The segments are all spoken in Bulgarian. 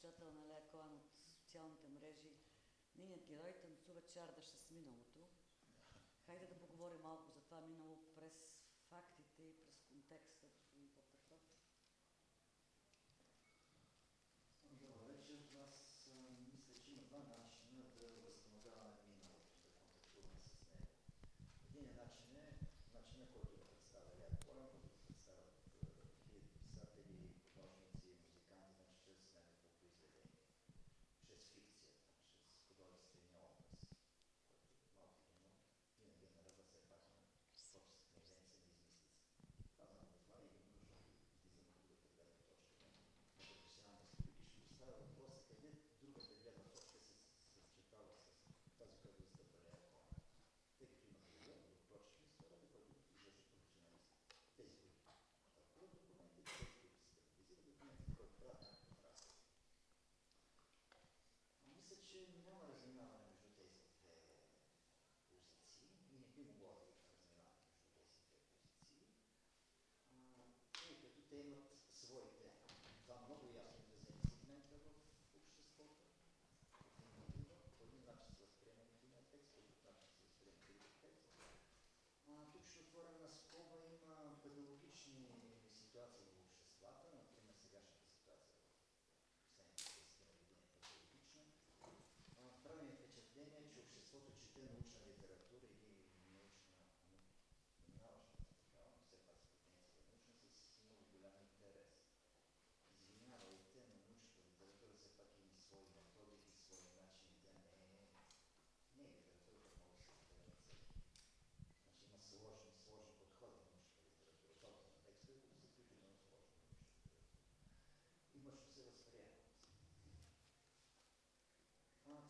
почитател на Лея Коан от социалните мрежи. Нейният герой танцува чардаше с миналото. Хайде да поговорим малко за това минало през фактите и през контекста. Добър вечер. Аз мисля, че има два начина да възстановяваме миналото, да контактуваме с него. Начин е който е. отворена скоба има педагогични ситуации в обществата, например сегашната ситуация в последните 10 години е педагогична. Прави впечатление, че обществото чете научна литература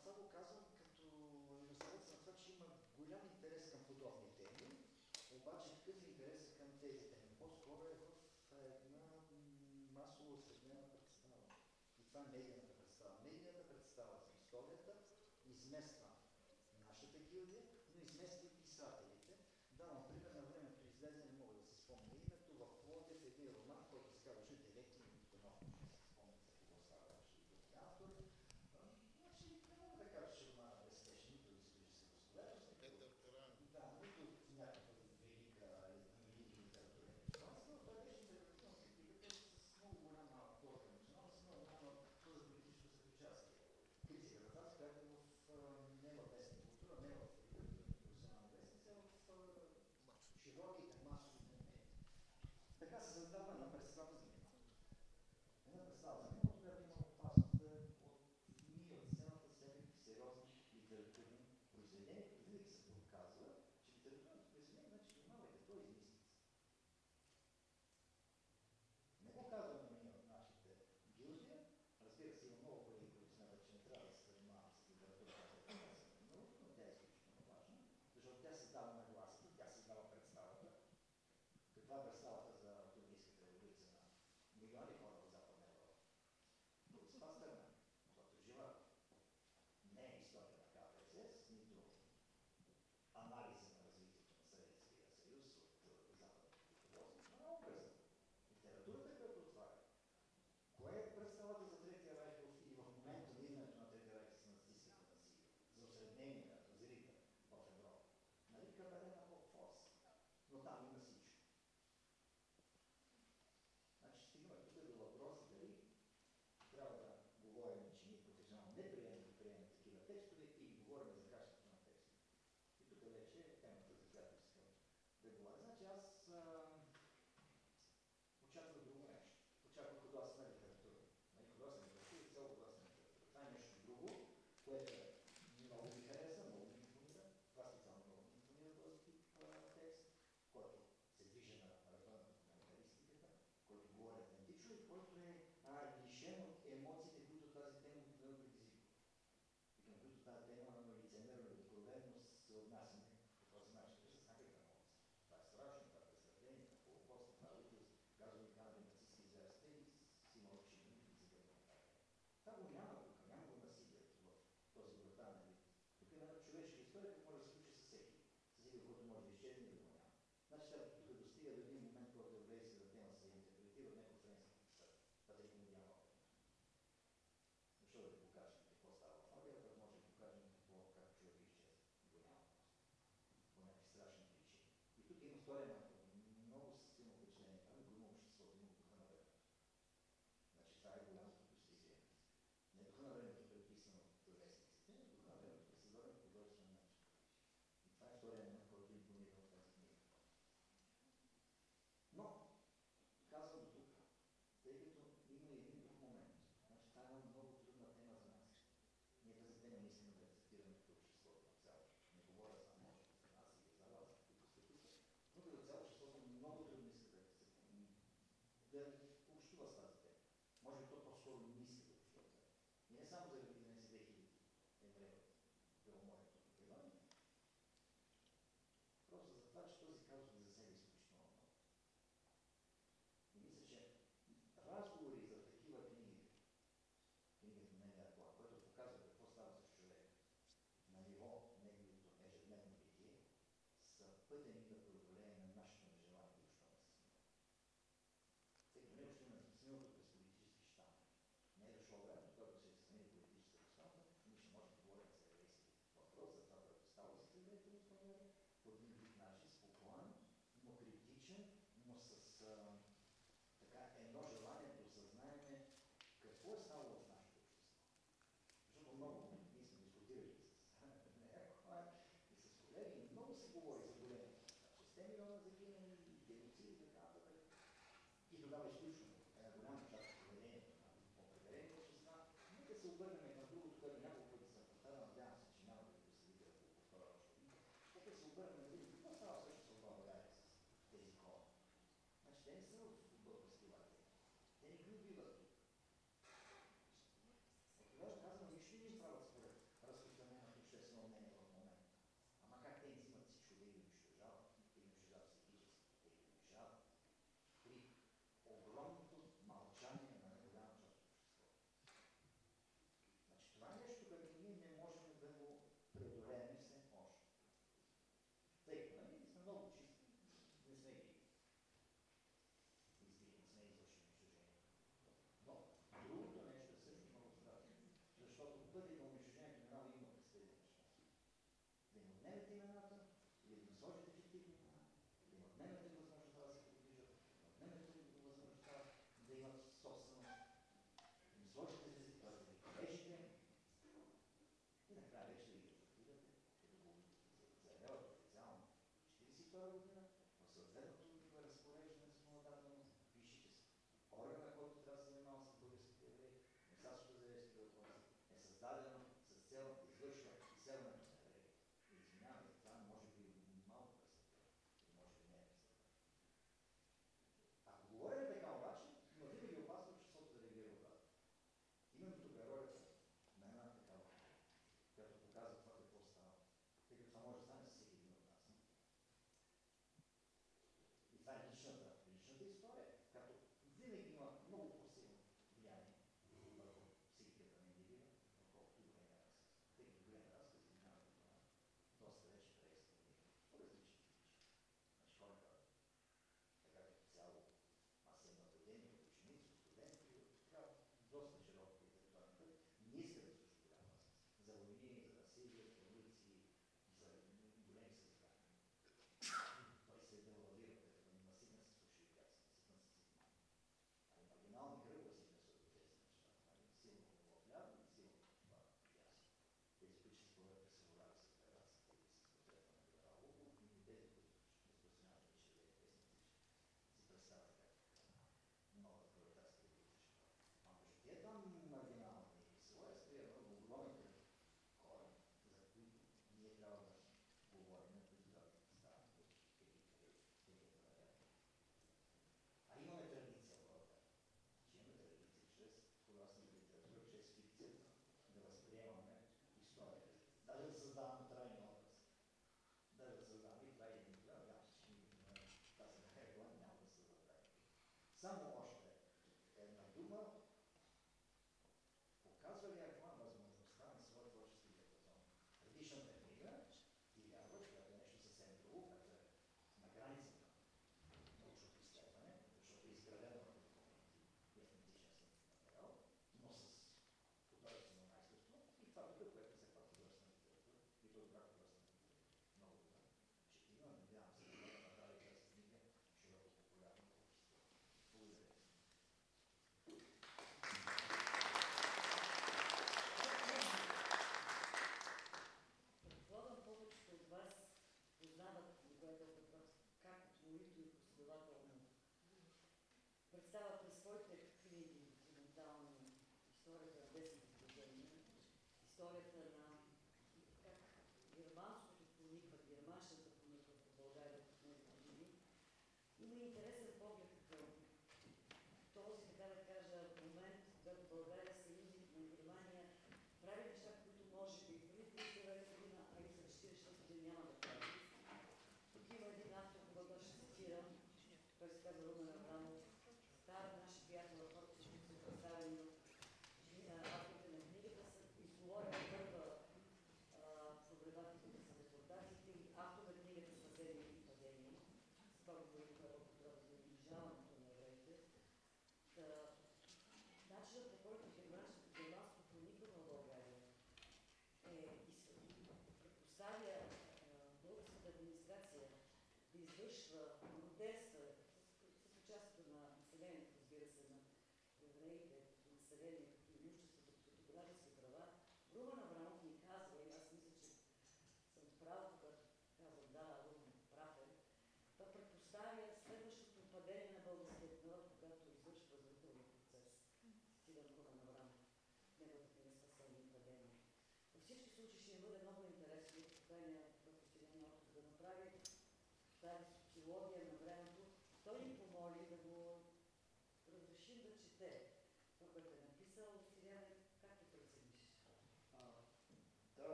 това го казвам като разред на това, че има голям интерес към подобни теми, обаче какъв интерес към тези теми по-скоро е в една масово осъднена представа. И това е медийната представа. Медийната представа за историята измества нашата гилдия, но измества и писателите. Да, например, на времето излезе, не мога да се спомня името, в Плодев е един роман, който се казва. 거예요. Това, че Ако говорим така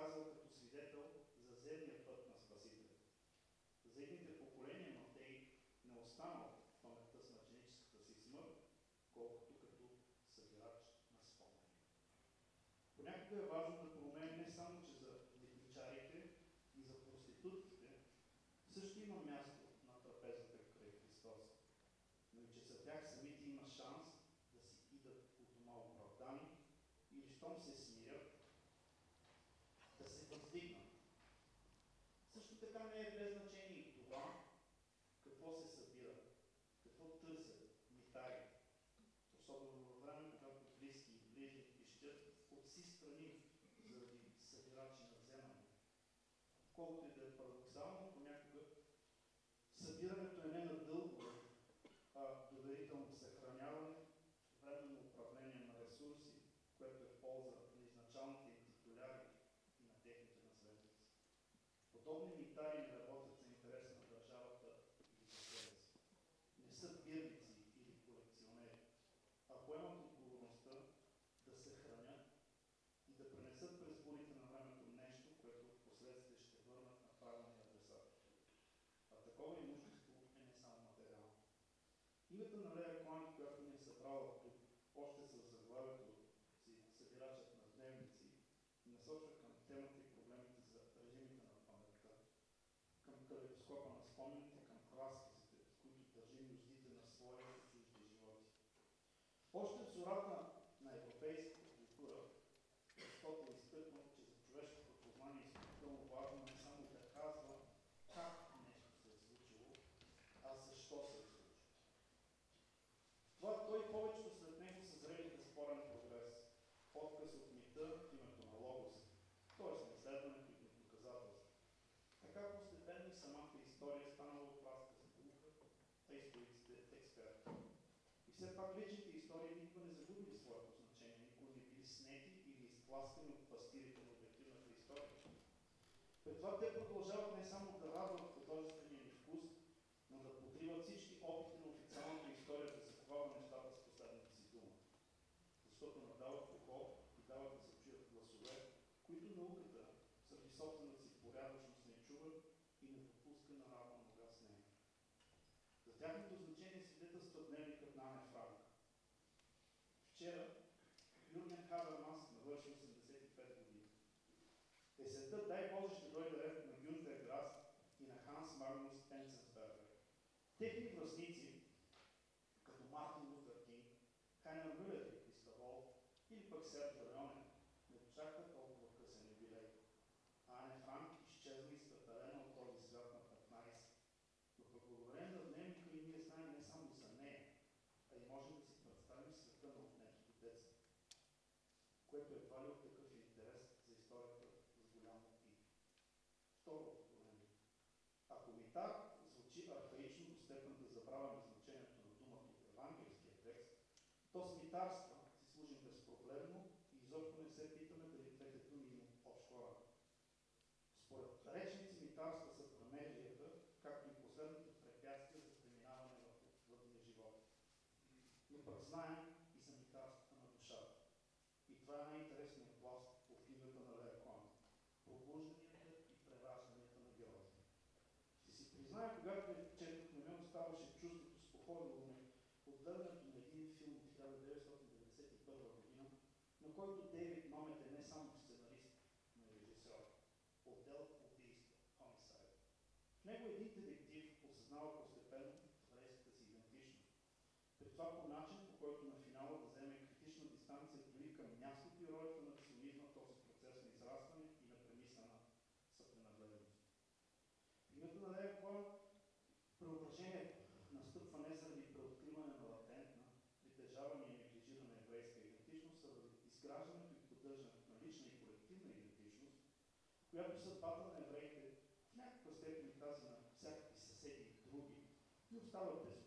изказал като свидетел за земния път на Спасителя. За едните поколения Матей не останал в паметта с мъченическата си смърт, колкото като събирач на спомени. Понякога е важно да променим не само, че за лихничарите и за проститутите също има място света не е без значение това, какво се събира, какво търсят митари, особено във време, когато близки и ближни пищят от си страни заради събирачи на вземане. Колкото и да е парадоксално, понякога събирането е не на дълго, а доверително съхраняване, временно управление на ресурси, което е в полза на изначалните титуляри и на техните наследници. Подобни изтласкани от пастирите на обективната история. При това те продължават не само да радват художествения ни вкус, но да покриват всички опити на официалната история за заковава нещата с последната си дума. Защото надават поход и дават да се чуят гласове, които науката, заради собствената си порядъчност, не чува и не допуска на равна нога с нея. За тяхното значение свидетелства дневникът на Ана Франк. Вчера Technicos цинтарства си служим безпроблемно и изобщо не се питаме дали двете думи имат обща работа. Според речни цимитарства са промежията, както и последното препятствие за преминаване в, в живот. Но пък знаем, това по начин, по който на финала да вземе критична дистанция дори към мястото и ролята на национализма в този процес на израстване и на премисна на съпренадлежност. Името на Лев План преображението настъпва не заради преоткриване на латентна, притежаване и неглижирана еврейска идентичност, а заради изграждането и поддържането на лична и колективна идентичност, която съдбата на евреите в някаква степен е тази на всякакви съседи и други, и остава без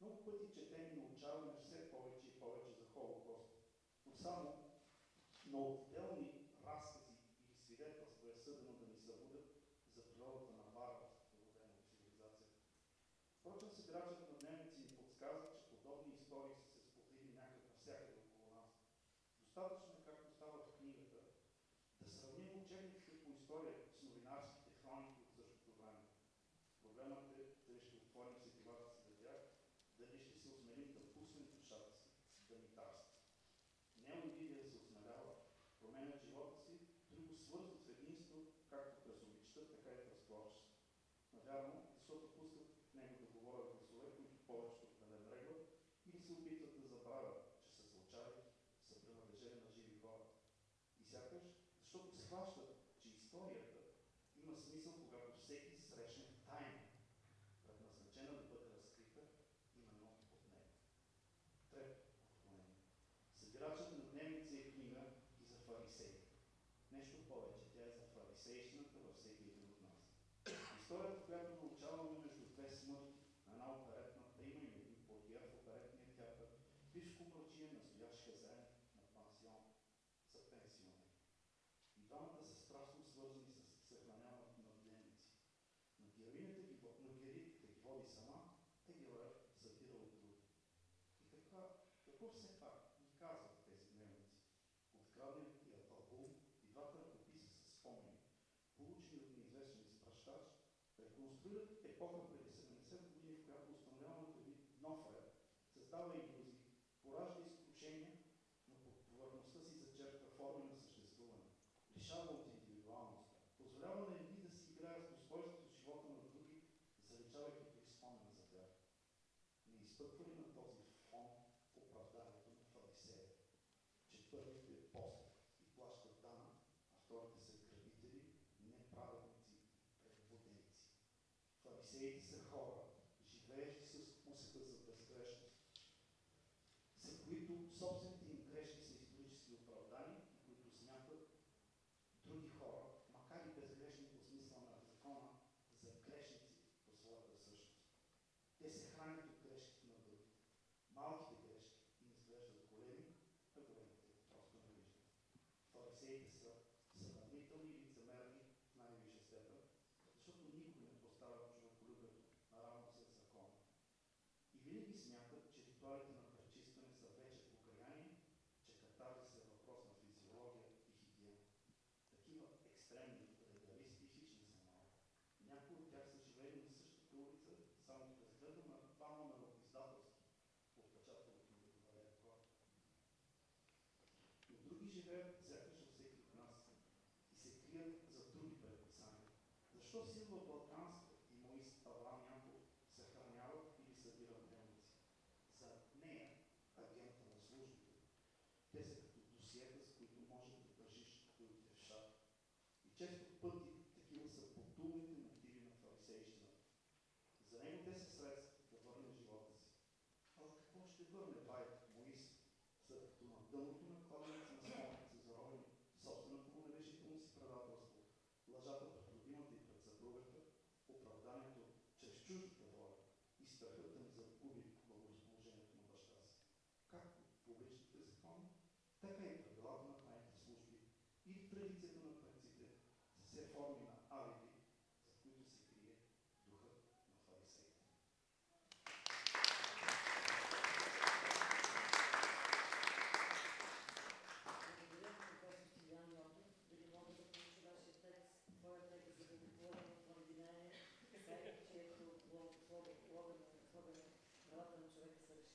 Много пъти четем и научаваме все повече и повече за Холокост. Но само, но Gentlemen. absolute hypocrisy. идеи за хора, живеещи с усета за безгрешност, за които собствените случаите сякаш във всеки от нас и се крият за други предписания. Защо Силва Балканска и Моис Аван Янков съхраняват или събират дневници? За нея, агента на службите, те са като досиета, с които може да държиш другите в шапка. И често пъти такива са потулните мотиви на фарисейщината. За него те са средства да върне живота си. Ала какво ще върне Байт Моис, след като на дъното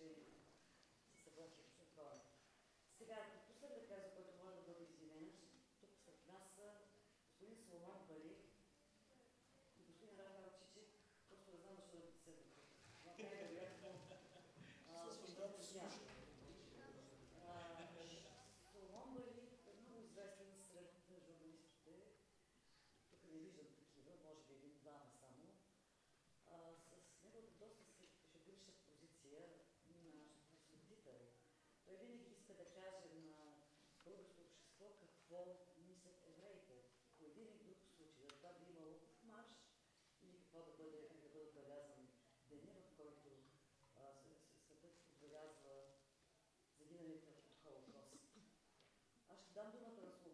같이 какво мислят евреите. По един или друг случай, за това да има марш или какво да бъде, е, да бъде отбелязан деня, в който светът отбелязва загиналите от Холокост. Аз ще дам думата на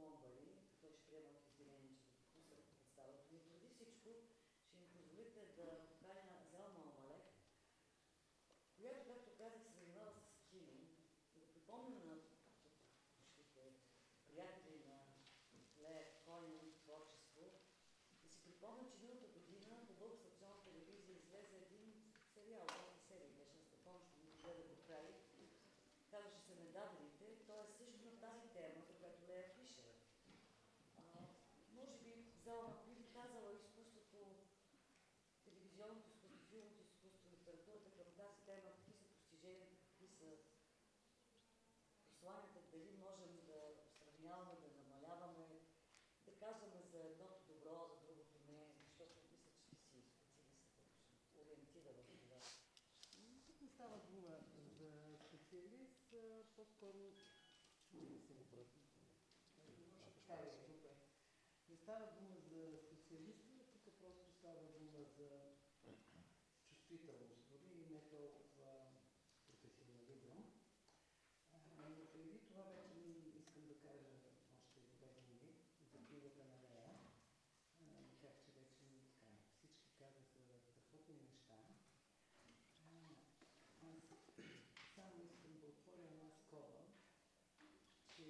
защото първо не е, се обратно. Е. Не става дума за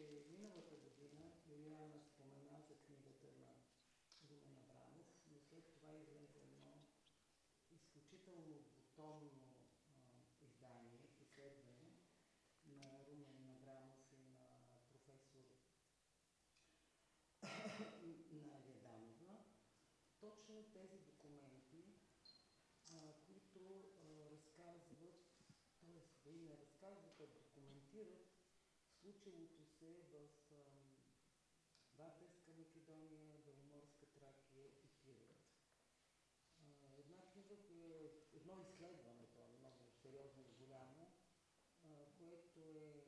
че миналата година Лилиана спомена за книгата на Румен Абрамов, но след това излезе едно изключително готовно издание, изследване на Румен Абрамов и на професор Надя Дамова. Точно тези документи, а, които а, разказват, т.е. да и не разказват, а документират случилото се в Вардарска Македония, Беломорска Тракия и Кировец. Една книга, едно изследване, то е много сериозно и голямо, което е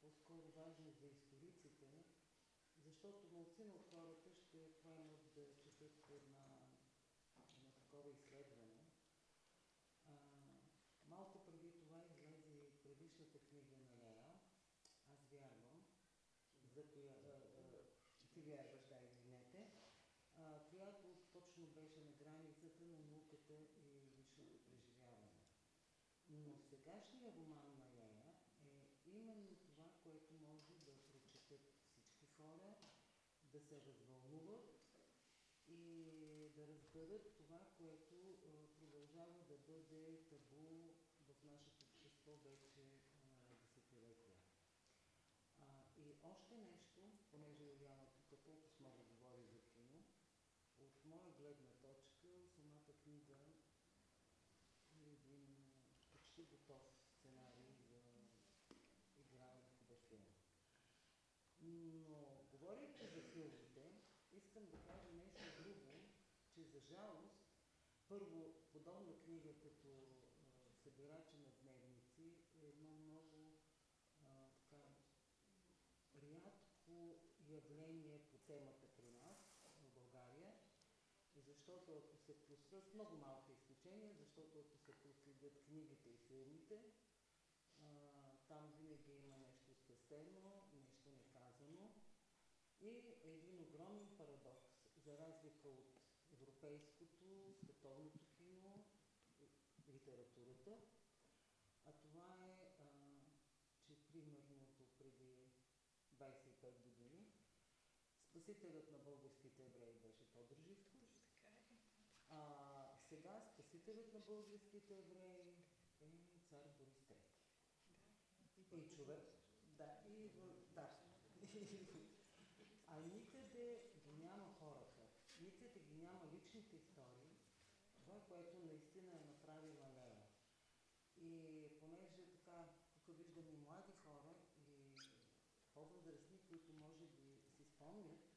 по-скоро важно за историците, защото малцина от хората ще поемат да четат една, едно такова изследване. Малко Силвия, Силвия баща, извинете, която точно беше на границата на науката и личното преживяване. Но сегашния роман на нея е именно това, което може да прочетат всички хора, да се развълнуват и да разберат това, което продължава да бъде табу в нашето общество вече още нещо, понеже Юлиана тук толкова много говори за кино, от моя гледна точка самата книга е един почти готов сценарий за игране в филм. Но, говорейки за филмите, искам да кажа нещо друго, че за жалост, първо, подобна книга като а, Събирача на дневници е едно много а, така, явление по темата при нас в България, защото ако се просрат много малки изключения, защото ако се проследят книгите и филмите, а, там винаги има нещо спестено, нещо неказано. И един огромен парадокс, за разлика от европейското, световното кино, литературата, а това е, а, че примерно преди 25 години спасителят на българските евреи беше Тодор Живков, а сега спасителят на българските евреи е цар Борис III. И човек, да, и в- да. А никъде ги няма хората, никъде ги няма личните истории, това, което наистина е направила Лея. И понеже така, тук виждам и млади хора и по-възрастни, които може би си спомнят,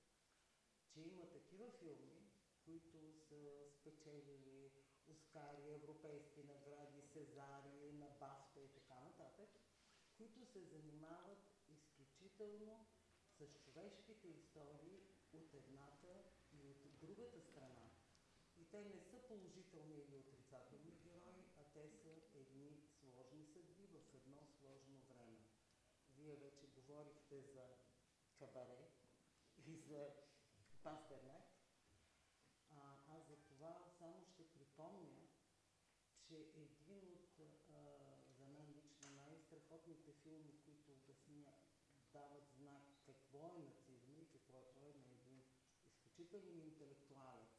че има такива филми, които са спечелили Оскари, европейски награди, Сезари, на Бафта и така нататък, които се занимават изключително с човешките истории от едната и от другата страна. И те не са положителни или отрицателни герои, а те са едни сложни съдби в едно сложно време. Вие вече говорихте за кабаре и за Пастернак. А, аз за това само ще припомня, че един от а, за мен лично най-страхотните филми, които обясня, дават знак какво е нацизма и какво е той на един изключителен интелектуалец,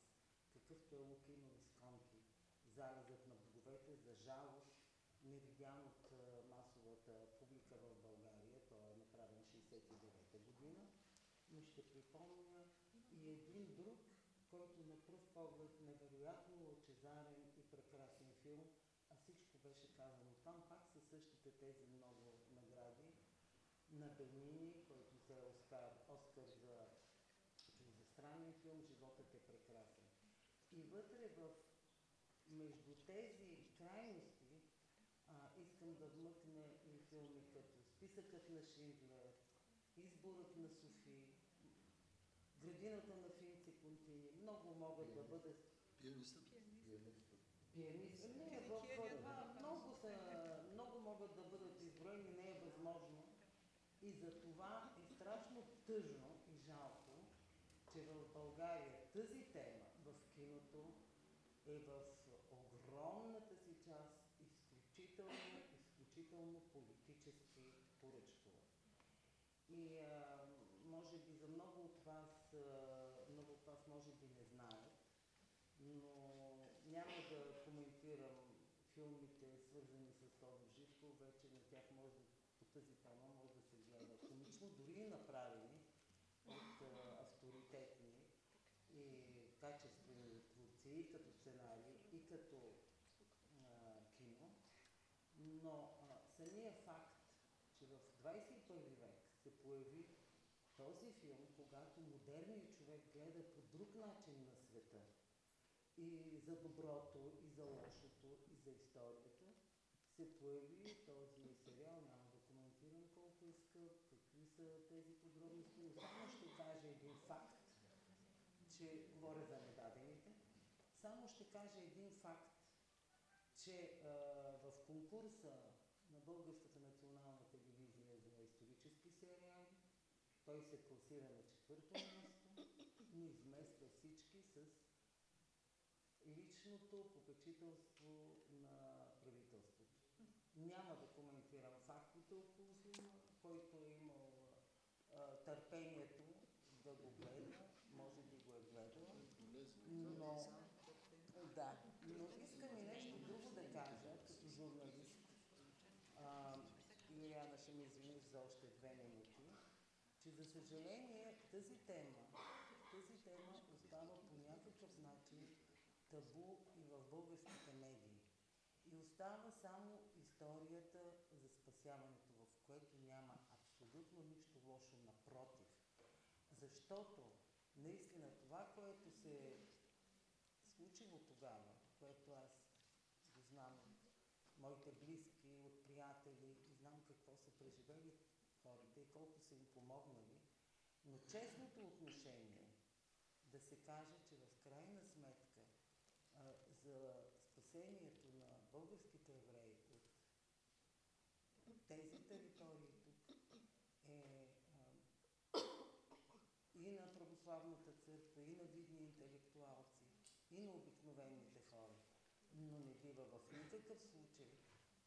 какъвто е Лукино Висконти, Залезът на боговете, за жалост, невидян от а, масовата публика в България, той е направен 69-та година, но ще припомня и един друг, който на пръв поглед невероятно лъчезарен и прекрасен филм, а всичко беше казано там, пак са същите тези много на Бенини, който взе Оскар, Оскар за чуждестранен филм Животът е прекрасен. И вътре в между тези крайности а, искам да вмъкна и филми като Списъкът на Шиндлер, Изборът на Софи, Градината на Финци Контини. Много могат да бъдат Пианистът? пианист. Не, в, в, много, са, много могат да бъдат изброени, не е възможно. И за това е страшно тъжно и жалко, че в България тази тема в киното е в огромната си част изключително, изключително политически поръчкова. И а, може би за много от вас, а, много от вас може би не знаят, но няма да коментирам филмите, свързани с Тодор Живков, вече на тях може да, по тази тема може да се комично, дори направени от а, авторитетни и качествени творци, и като сценарий, и като а, кино. Но а, самия факт, че в 21 век се появи този филм, когато модерният човек гледа по друг начин на света, и за доброто, и за лошото, и за историята, се появи този сериал, няма да коментирам колко е скъп, какви са тези подробности, но само ще кажа един факт, че говоря за недадените, само ще кажа един факт, че а, в конкурса на Българската национална телевизия за исторически сериали той се класира на четвърто място ни измества всички с личното попечителство на правителството. Няма да коментирам фактите около филма, който е имал търпението да го гледа, може би го е гледал, но да, но искам и нещо друго да кажа, като журналист. А, ще ми извиниш за още две минути, че за съжаление тази тема, тази тема остава по някакъв начин табу и в българските медии. И остава само историята за спасяването, в което няма абсолютно нищо лошо, напротив. Защото наистина това, което се случило тогава, което аз го знам от моите близки, от приятели и знам какво са преживели хората и колко са им помогнали, но честното отношение да се каже, че в крайна сметка а, за спасението на българските евреи от тези територии тук е а, и на православната църква, и на видни интелектуалци, и на обикновените хора. Но не бива в никакъв случай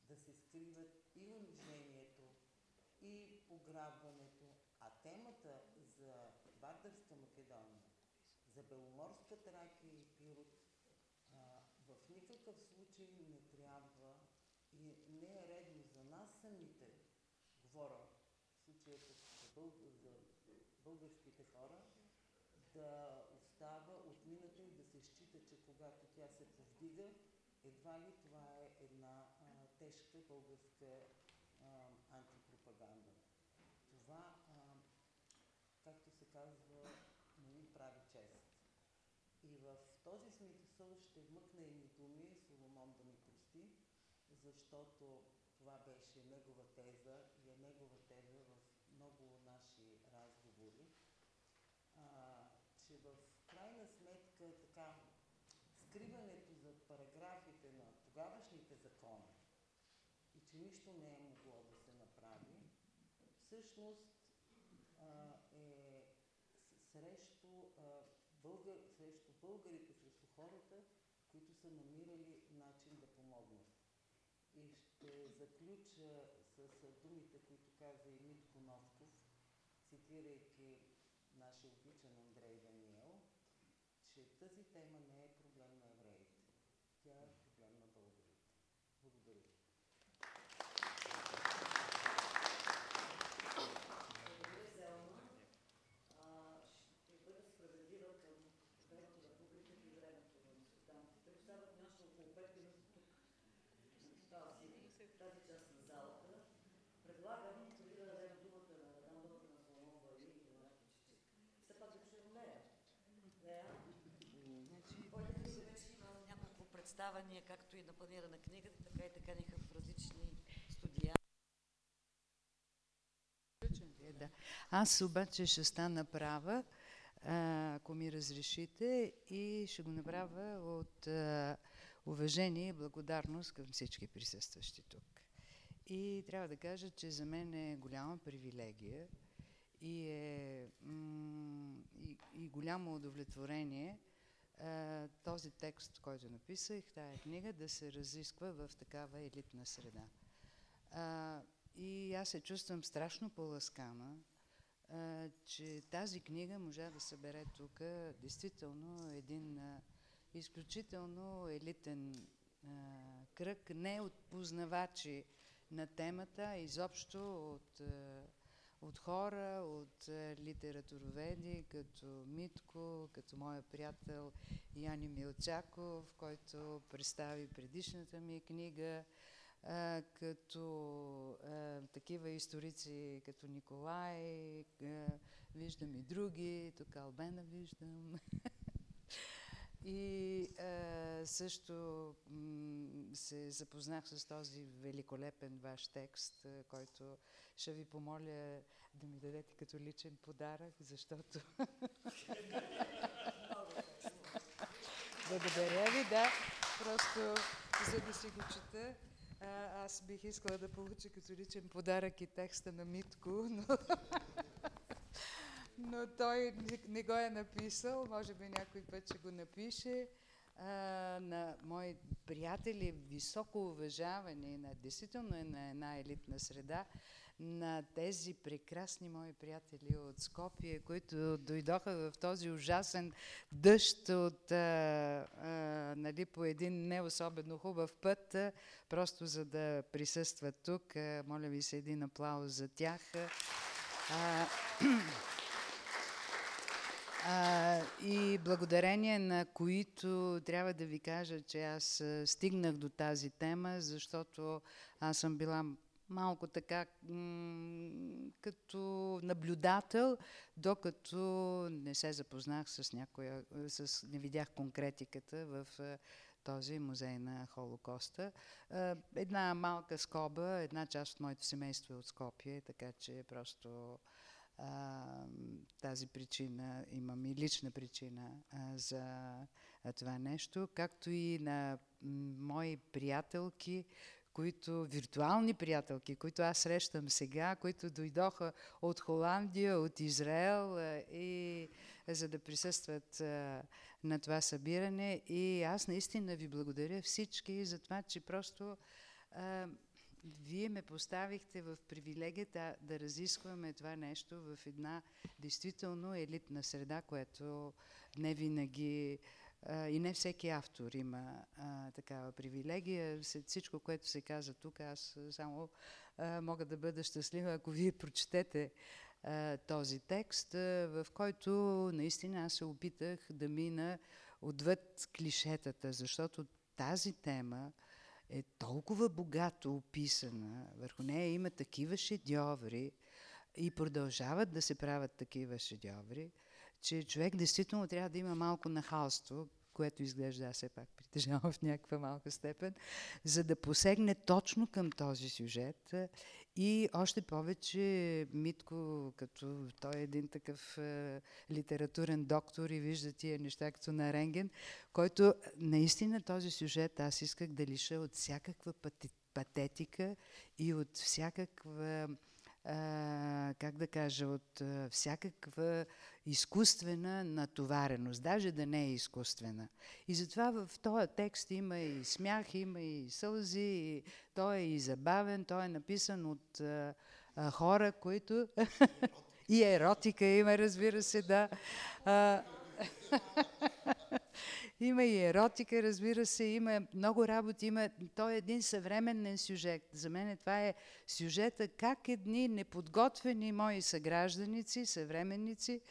да се скриват и унижението, и пограбването, а темата за Вардарска Македония, за Беломорска Тракия и Пирот в никакъв случай не трябва и не е редно за нас самите, говоря в случая за, бълг... за българските хора, да остава отмината и да се счита, че когато тя се повдига, едва ли това е една а, тежка българска а, антипропаганда. Това, а, както се казва, не ми прави чест. И в този смисъл ще вмъкна едни думи, Соломон да ми прости, защото това беше негова теза и е негова теза в много наши разговори, в крайна сметка така скриването за параграфите на тогавашните закони и че нищо не е могло да се направи, всъщност а, е срещу, а, българ, срещу българите, срещу хората, които са намирали начин да помогнат. И ще заключа с, думите, които каза и Митко Новков, цитирайки нашия обичан Андрей че тази тема не е проблем на евреите. Тя е проблем на българите. Благодаря. Благодаря, към времето на публиката и времето на дискутантите. Остават наши около 5 минути тук, в тази, в тази част на залата. Предлагам, преди да дадем думата на дам думата на Соломон Вали и на Раки Чичик, все пак да чуем Лея. Лея, Олег вече има няколко представания, както и на панера на книгата, така и така ниха в различни студия. Е. Аз обаче ще стана права, ако ми разрешите, и ще го направя от уважение и благодарност към всички присъстващи тук. И трябва да кажа, че за мен е голяма привилегия и, е, и, и голямо удовлетворение а, този текст, който написах, тая книга, да се разисква в такава елитна среда. А, и аз се чувствам страшно поласкана, а, че тази книга можа да събере тук действително един а, изключително елитен а, кръг, не от познавачи на темата, изобщо от, а, от хора, от а, литературоведи, като Митко, като моя приятел Яни Милчаков, който представи предишната ми книга, а, като а, такива историци като Николай, а, виждам и други, тук Албена виждам. И а, също м- се запознах с този великолепен ваш текст, а, който ще ви помоля да ми дадете като личен подарък, защото Благодаря ви, да. Просто за да си го чета, а, аз бих искала да получа като личен подарък и текста на Митко, но но той не, го е написал. Може би някой път ще го напише. А, на мои приятели, високо уважавани, на, действително е на една елитна среда, на тези прекрасни мои приятели от Скопие, които дойдоха в този ужасен дъжд от, а, а, нали, по един не особено хубав път, а, просто за да присъстват тук. А, моля ви се един аплауз за тях. А, а, и благодарение на които трябва да ви кажа, че аз стигнах до тази тема, защото аз съм била малко така като наблюдател, докато не се запознах с някоя, с, не видях конкретиката в този музей на Холокоста. Една малка скоба, една част от моето семейство е от Скопие, така че просто а, тази причина, имам и лична причина а, за а, това нещо, както и на мои приятелки, които, виртуални приятелки, които аз срещам сега, които дойдоха от Холандия, от Израел и за да присъстват а, на това събиране. И аз наистина ви благодаря всички за това, че просто а, вие ме поставихте в привилегията да разискваме това нещо в една действително елитна среда, което не винаги а, и не всеки автор има а, такава привилегия. След всичко, което се каза тук, аз само а, мога да бъда щастлива, ако вие прочетете а, този текст, а, в който наистина аз се опитах да мина отвъд клишетата, защото тази тема е толкова богато описана, върху нея има такива шедьоври и продължават да се правят такива шедьоври, че човек действително трябва да има малко нахалство, което изглежда аз все пак притежавам в някаква малка степен, за да посегне точно към този сюжет и още повече Митко, като той е един такъв е, литературен доктор и вижда тия неща като на ренген, който наистина този сюжет аз исках да лиша от всякаква патетика и от всякаква а, как да кажа, от а, всякаква изкуствена натовареност, даже да не е изкуствена. И затова в този текст има и смях, има и сълзи, и той е и забавен, той е написан от а, а, хора, които... и еротика има, разбира се, да. А, има и еротика, разбира се, има много работи, има, той е един съвременен сюжет. За мен това е сюжета как едни неподготвени мои съгражданици, съвременници,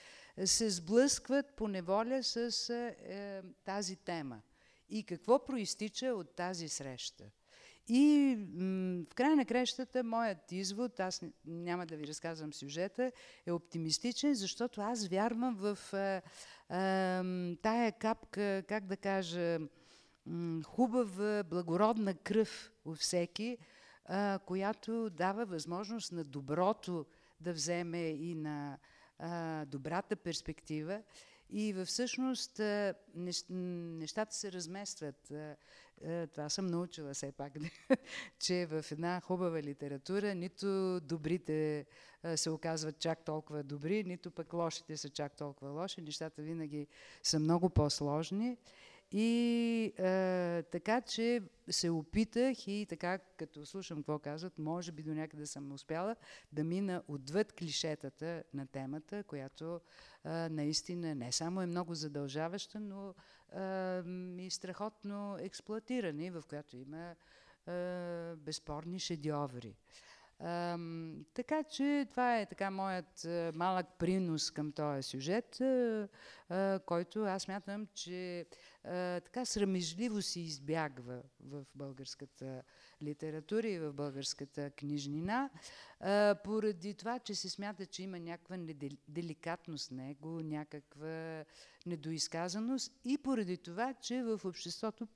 се сблъскват по неволя с е, тази тема. И какво проистича от тази среща. И в края на крещата, моят извод, аз няма да ви разказвам сюжета, е оптимистичен, защото аз вярвам в е, е, тая капка, как да кажа, хубава, благородна кръв у всеки, е, която дава възможност на доброто да вземе и на е, добрата перспектива. И всъщност нещата се разместват. Това съм научила все пак, че в една хубава литература нито добрите се оказват чак толкова добри, нито пък лошите са чак толкова лоши. Нещата винаги са много по-сложни. И е, така, че се опитах и така, като слушам какво казват, може би до някъде съм успяла да мина отвъд клишетата на темата, която е, наистина не само е много задължаваща, но е, и страхотно експлуатирана, в която има е, безспорни шедьоври. Ам, така че това е така моят а, малък принос към този сюжет, а, а, който аз мятам, че а, така срамежливо се избягва в българската литература и в българската книжнина, поради това, че се смята, че има някаква деликатност него, някаква недоизказаност и поради това, че в обществото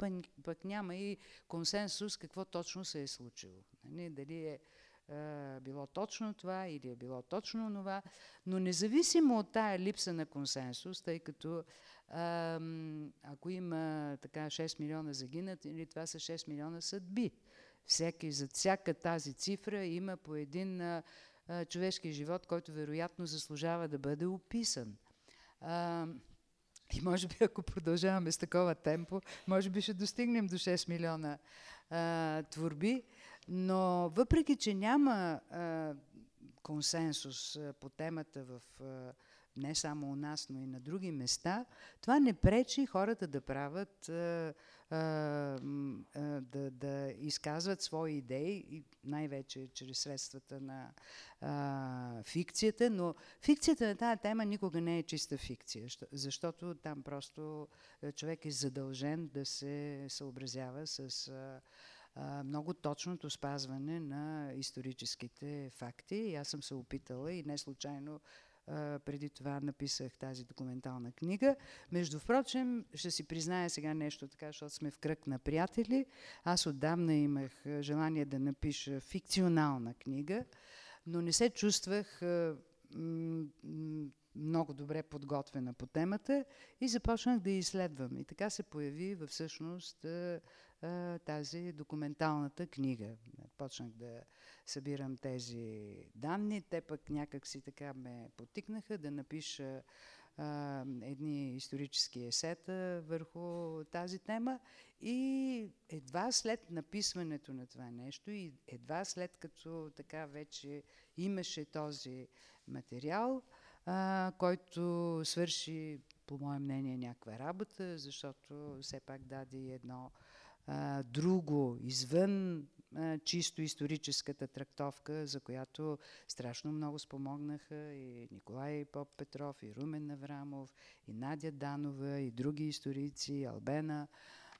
пък няма и консенсус какво точно се е случило. Нали? Дали е било точно това или е било точно това, но независимо от тая липса на консенсус, тъй като ако има така 6 милиона загинат, или това са 6 милиона съдби. Всеки, за всяка тази цифра има по един а, а, човешкия живот, който вероятно заслужава да бъде описан. А, и може би, ако продължаваме с такова темпо, може би ще достигнем до 6 милиона а, творби, но въпреки, че няма а, консенсус по темата в а, не само у нас, но и на други места, това не пречи хората да правят, а, а, да, да изказват свои идеи, най-вече чрез средствата на а, фикцията, но фикцията на тази тема никога не е чиста фикция, защото там просто човек е задължен да се съобразява с а, много точното спазване на историческите факти. И аз съм се опитала и не случайно преди това написах тази документална книга. Между впрочем, ще си призная сега нещо така, защото сме в кръг на приятели. Аз отдавна имах желание да напиша фикционална книга, но не се чувствах много добре подготвена по темата и започнах да изследвам. И така се появи всъщност тази документалната книга. Почнах да събирам тези данни. Те пък някак си така ме потикнаха да напиша а, едни исторически есета върху тази тема и едва след написването на това нещо и едва след като така вече имаше този материал, а, който свърши, по мое мнение, някаква работа, защото все пак даде едно а, друго, извън а, чисто историческата трактовка, за която страшно много спомогнаха и Николай Поп Петров, и Румен Аврамов, и Надя Данова, и други историци, Албена,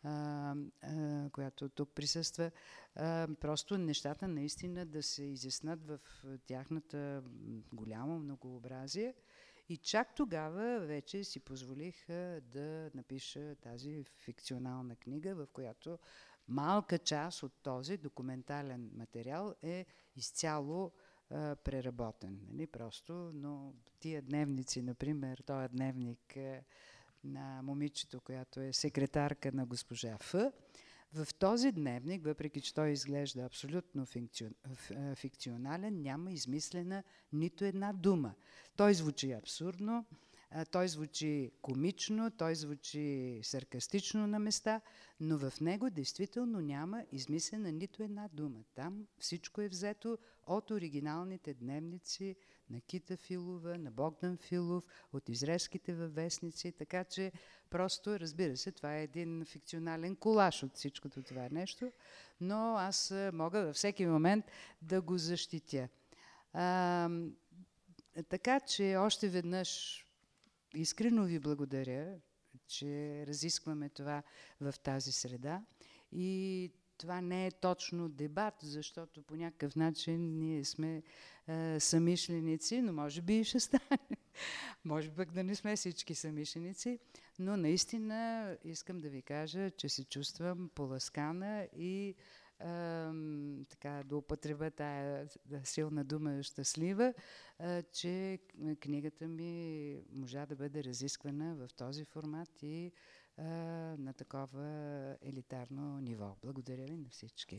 а, а, която тук присъства. А, просто нещата наистина да се изяснат в тяхната голямо многообразие. И чак тогава вече си позволих да напиша тази фикционална книга, в която малка част от този документален материал е изцяло преработен. Нали? Просто, но тия дневници, например, този дневник а, на момичето, която е секретарка на госпожа Ф, в този дневник, въпреки че той изглежда абсолютно фикционален, няма измислена нито една дума. Той звучи абсурдно, той звучи комично, той звучи саркастично на места, но в него действително няма измислена нито една дума. Там всичко е взето от оригиналните дневници на Кита Филова, на Богдан Филов, от изрезките във вестници, така че просто, разбира се, това е един фикционален колаж от всичкото това нещо, но аз мога във всеки момент да го защитя. А, така че още веднъж искрено ви благодаря, че разискваме това в тази среда и това не е точно дебат, защото по някакъв начин ние сме е, самишленици, но може би и ще стане. може пък да не сме всички самишленици, но наистина искам да ви кажа, че се чувствам поласкана и така да употреба тая силна дума щастлива, а, че книгата ми можа да бъде разисквана в този формат и а, на такова елитарно ниво. Благодаря ви на всички.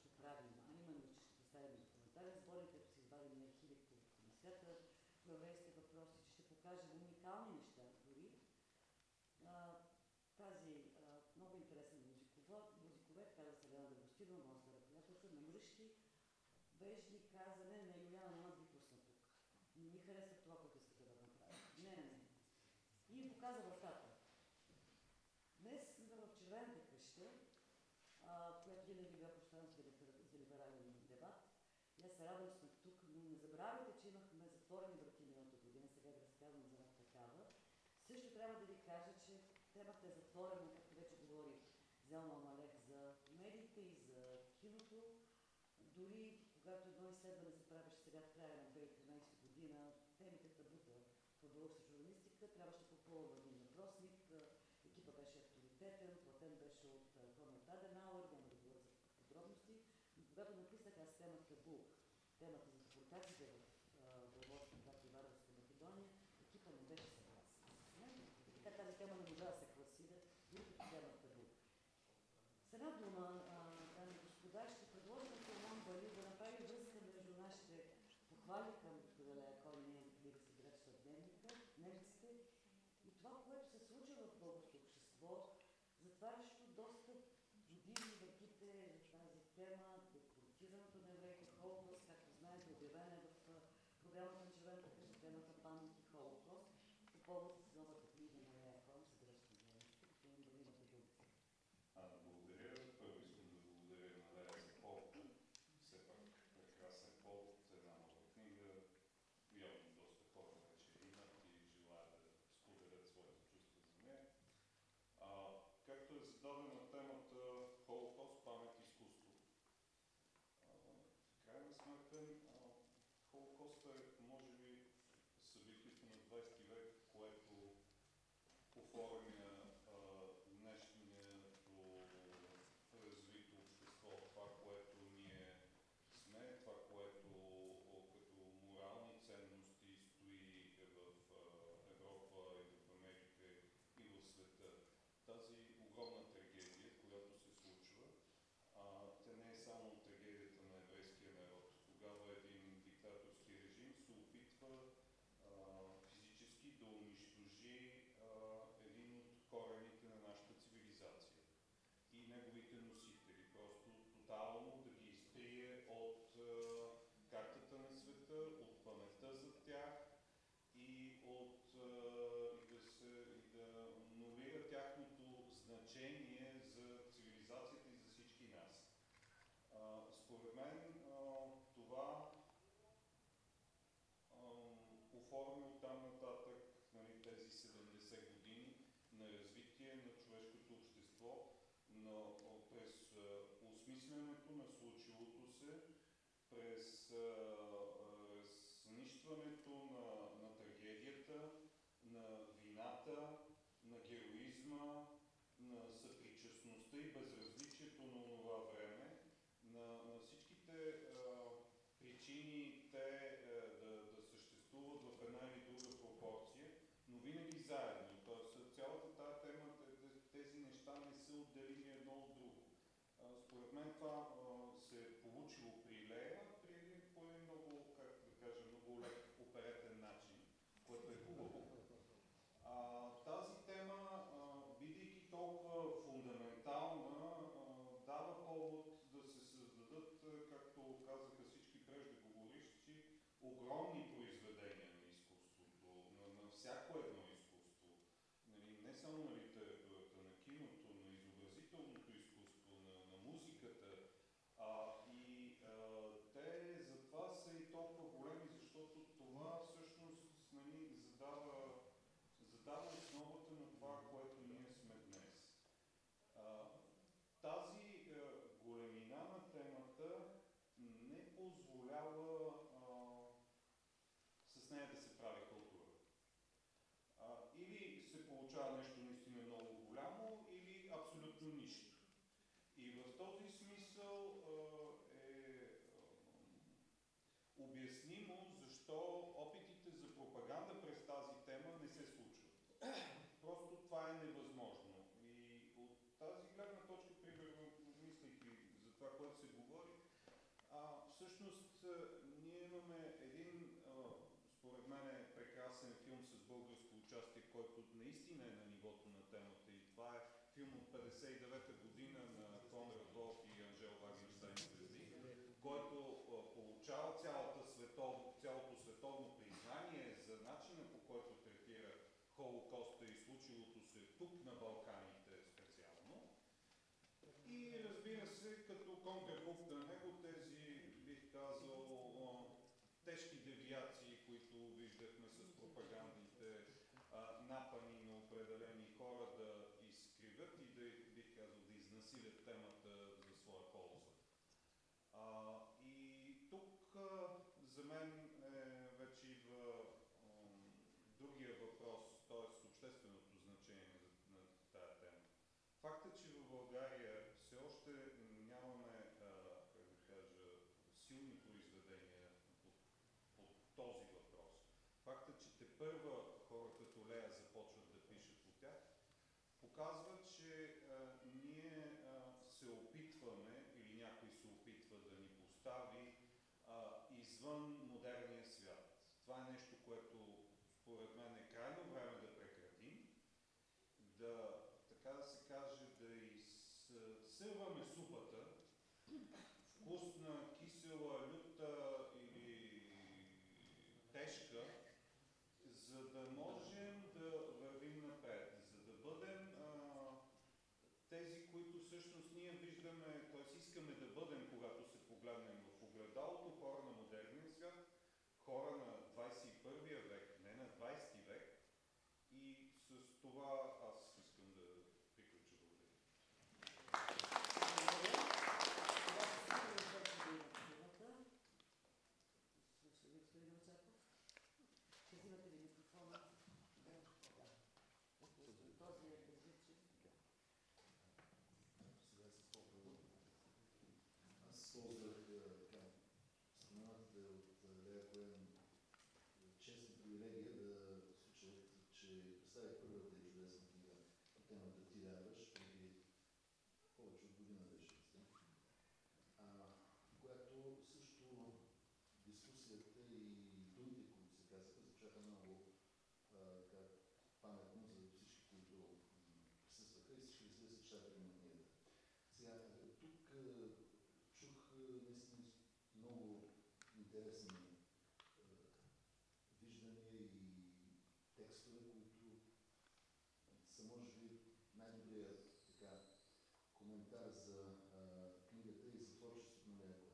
радвам, че сме тук, но не забравяйте, че имахме затворени врати миналата година, сега изследване се правеше сега в края на 2013 година, темите табута в българска журналистика, трябваше попълва един въпросник, екипа беше авторитетен, платен беше от Конрад Аденауер, няма да говоря за подробности, но когато написах аз темата табу, темата forward се през а, разнищването на, на трагедията, на вината, на героизма, на съпричастността и безразличието на това време, на, на всичките а, причини те а, да, да съществуват в една или друга пропорция, но винаги заедно. Тоест, цялата тази тема, тези неща не са отделими едно от друго. А, според мен това защо опитите за пропаганда през тази тема не се случват. Просто това е невъзможно. И от тази гледна точка, примерно, мислейки за това, което се говори, а, всъщност ние имаме един, а, според мен, прекрасен филм с българско участие, който наистина е на нивото на темата тук на Балканите специално. И разбира се, като контрапункт на него тези, бих казал, тежки девиации, които виждахме с пропагандите напани на определени хора да изкривят и да, бих казал, да изнасилят темата този въпрос. Факта, че те първа хората Лея започват да пишат по тях, показва, че а, ние а, се опитваме или някой се опитва да ни постави а, извън модерния свят. Това е нещо, което според мен е крайно време да прекратим, да, така да се каже, да изсърваме супер бяха много паметно за всички, които присъстваха и всички се изпечатали на книгата. Сега, тук чух наистина много интересни виждания и текстове, които са, може би, най-добрият коментар за а, книгата и за творчеството на Лея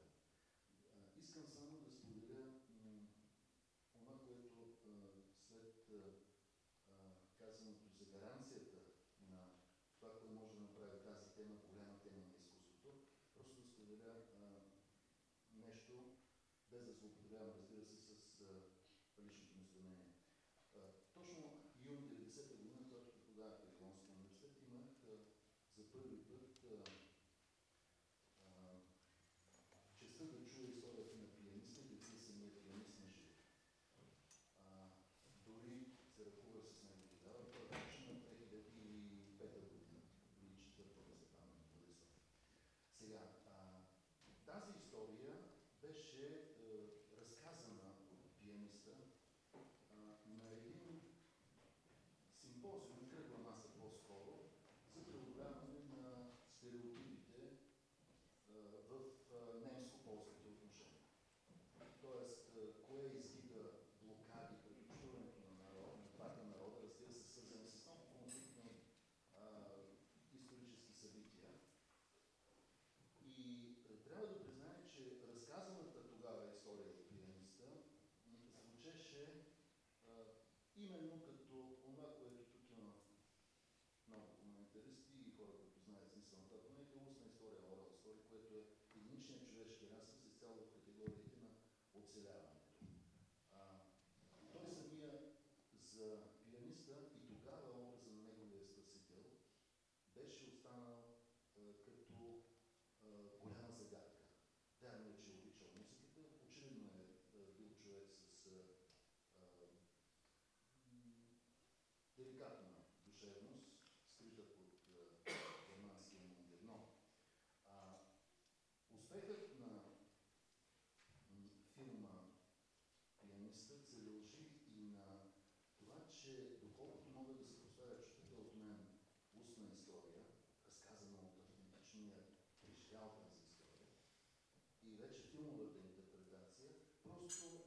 Искам само да тема, голяма тема на е изкуството. Просто да споделя нещо, без да се употребявам, разбира се, с личното ми стремление. Точно деликатна душевност, скрита под е, германския модерно. Успехът на филма пианиста се дължи и на това, че доколкото мога да се поставя чутата от мен устна история, разказана от автентичния преживял тази история, и вече филмовата интерпретация, просто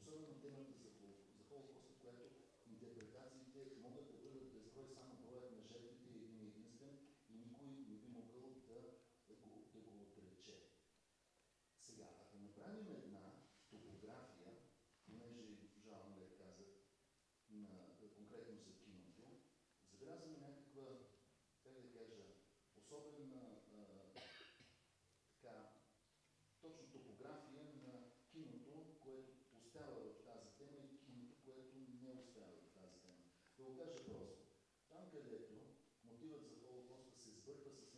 особено темата за, за Холокоста, която интерпретациите могат да бъдат безброй само броят на жертвите един единствен и никой не би могъл да, да, го, да го отрече. Сега, ако направим една топография, понеже Жан Ле каза на, конкретно за киното, забелязваме някаква, как да кажа, особена por.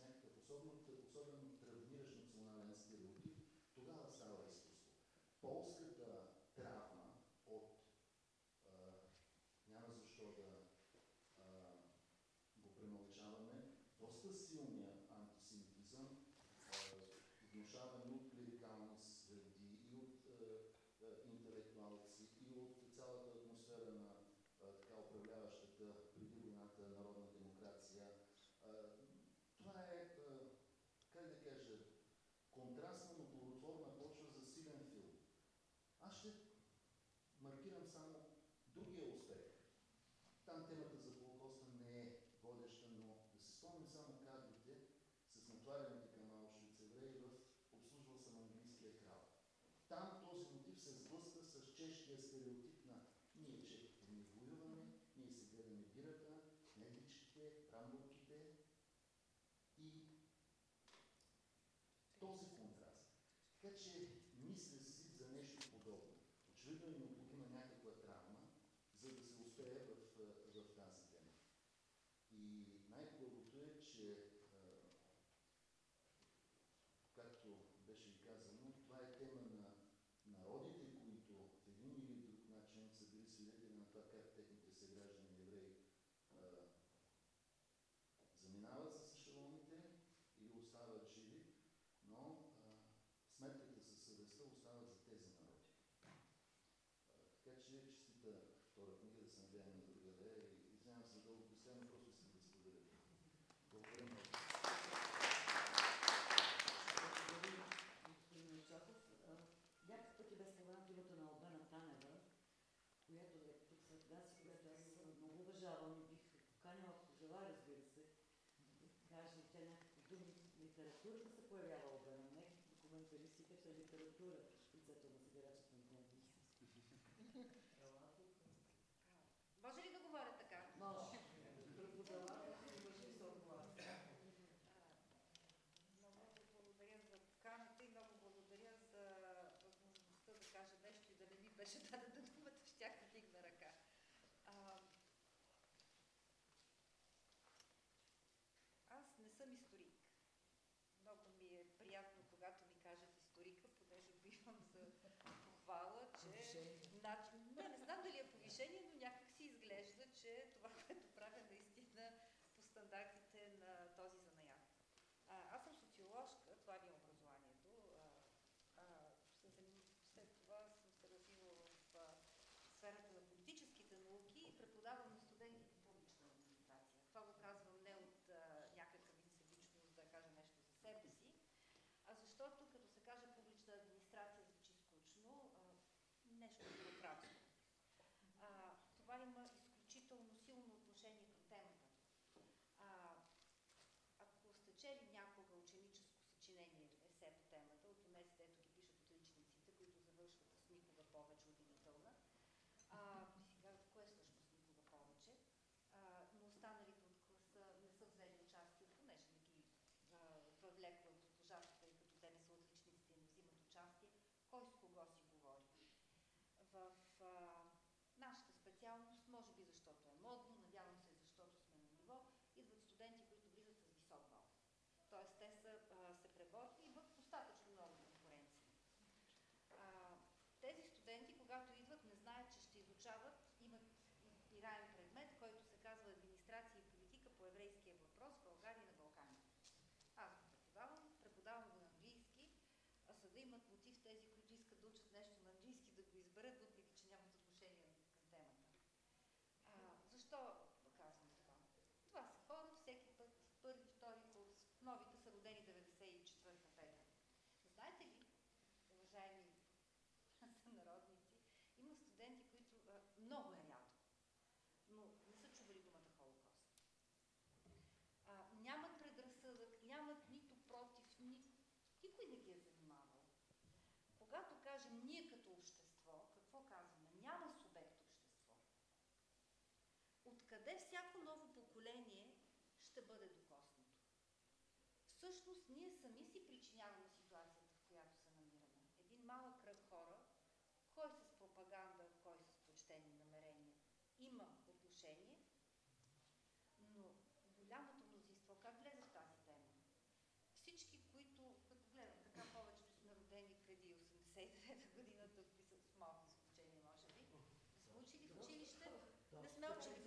ще честита втора книга, да се надяваме другаде. И извинявам се дълго писано, просто искам да споделя. Благодаря много. Благодаря, пъти бе споменат на Албена Танева, която е тук сред нас, която аз много уважавам и бих поканила, ако желая, разбира се, да каже, че някакви думи литературата се появява Албена, не документаристиката, литература лицето на беше дадена думата, щях да дигна ръка. А, аз не съм историк. Много ми е приятно, когато ми кажат историка, понеже бивам за похвала, че... Повишение. Начин... Да, не знам дали е повишение, но защото като се каже публична администрация звучи скучно, нещо е бюрократско. Това има изключително силно отношение към темата. А, ако сте чели някога ученическо съчинение ще бъде докоснато. Всъщност, ние сами си причиняваме ситуацията, в която се намираме. Един малък кръг хора, кой с пропаганда, кой с почтени намерения, има отношение, но голямото мнозинство, как влезе в тази тема? Всички, които, като гледам така, повечето са народени преди 89-та годината, с малко изключение, може би, са учили в училище, не сме учили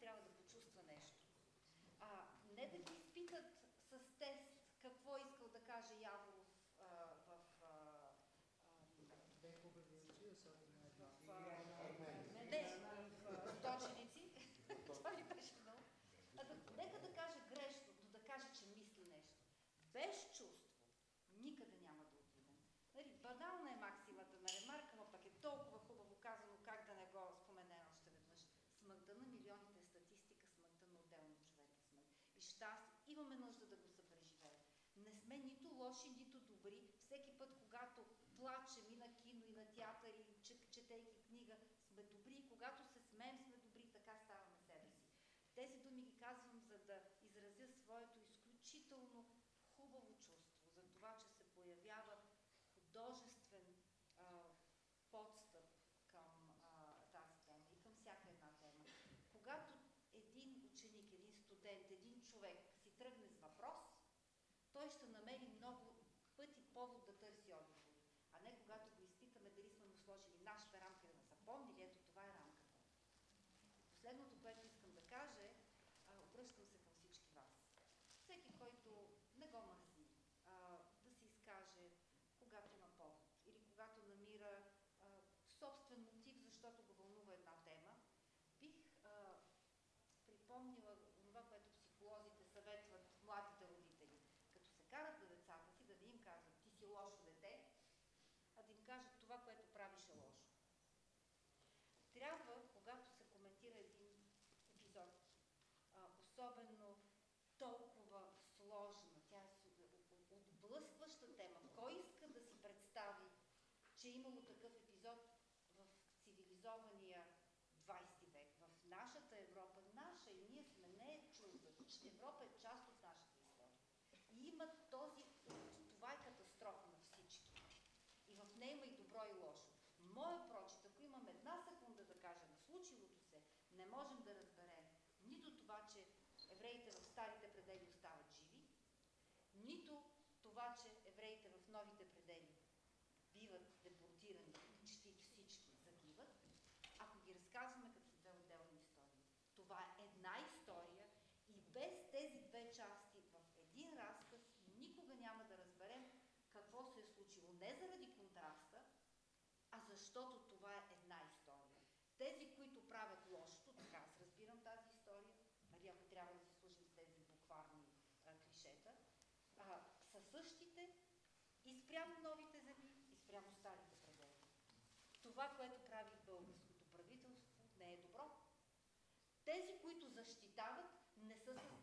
трябва да почувства нещо. А, не да ги изпитат с тест какво е искал да каже Яворов а, в... А, в точеници. Това ми беше много. Нека да каже грешно, но да каже, че мисли нещо. Без Аз имаме нужда да го съпреживеем. Не сме нито лоши, нито добри. Всеки път, когато плачем и на кино, и на театър, и четейки книга, сме добри. Когато l'aspera цивилизования 20 век, в нашата Европа, наша и ние сме, не е чужда. Европа е част от нашата история. И има този, това е катастрофа на всички. И в нея има и добро и лошо. Моя прочит, ако имам една секунда да кажа на случилото се, не можем да разберем нито това, че евреите в старите предели остават живи, нито това, че евреите в новите предели защото това е една история. Тези, които правят лошото, така аз разбирам тази история, нали, ако трябва да се слушам с тези букварни а, клишета, а, са същите и спрямо новите земи, и спрямо старите предели. Това, което прави българското правителство, не е добро. Тези, които защитават, не са създали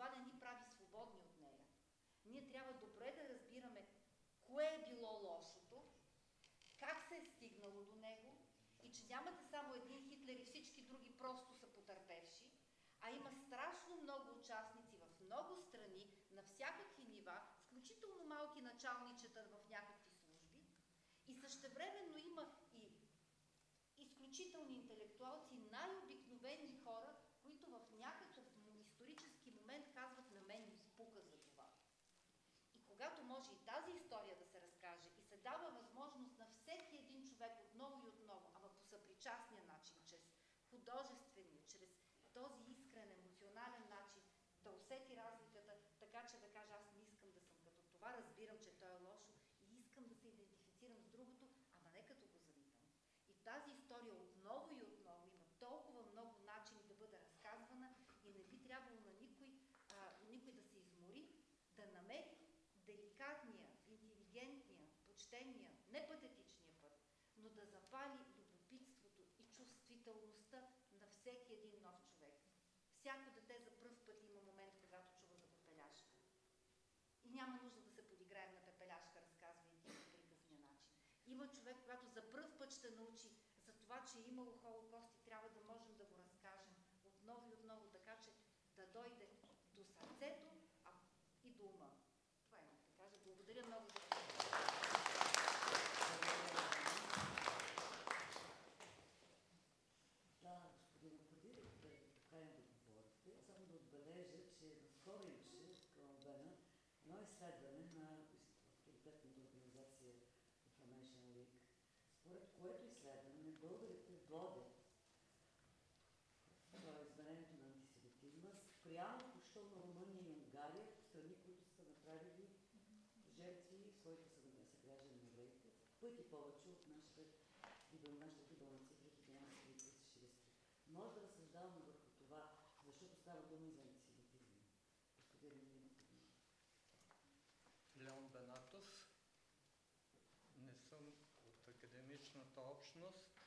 това не ни прави свободни от нея. Ние трябва добре да разбираме кое е било лошото, как се е стигнало до него и че нямате само един Хитлер и всички други просто са потърпевши, а има страшно много участници в много страни, на всякакви нива, включително малки началничета в някакви служби и същевременно има и изключителни интелектуалци, най-обикновени хора, които в някакъв м- исторически момент казват на мен ми спука за това. И когато може и тази история да се разкаже и се дава възможност на всеки един човек отново и отново, ама по съпричастния начин, чрез художествения, чрез този искрен, емоционален начин, да усети разликата, така че да каже аз не искам да съм като това, разбирам, че то е лошо и искам да се идентифицирам с другото, ама не като го завидвам. И тази история отново и отново има толкова много начини да бъде разказвана и не би трябвало на никой, а, никой да се измори, да намери деликатния, почтения, не патетичния път, но да запали любопитството и чувствителността на всеки един нов човек. Всяко дете за пръв път има момент, когато чува за пепеляшка. И няма нужда да се подиграем на пепеляшка, разказвайки по приказния начин. Има човек, когато за пръв път ще научи за това, че е имало Холокост и трябва да можем да го разкажем отново и отново, така че да дойде до сърцето а и до ума. Това имам да кажа. Благодаря много за това. Да, господин, преди да те поканя да говорите, само да отбележа, че наскоро имаше в Каламбена едно изследване на авторитетната организация Information Week, според което изследване българите водят това измерението на антисемитизма спрямо тощо на Румъния и Унгария, страни, които са направили жертви, своите съграждани на евреите, пъти повече от нашите гибел, нашите гибелни цифри в 11 Може да разсъждаваме върху това, защото става дума и за антисемитизма. Господин Милинов. Леон Бенатов. Не съм от академичната общност,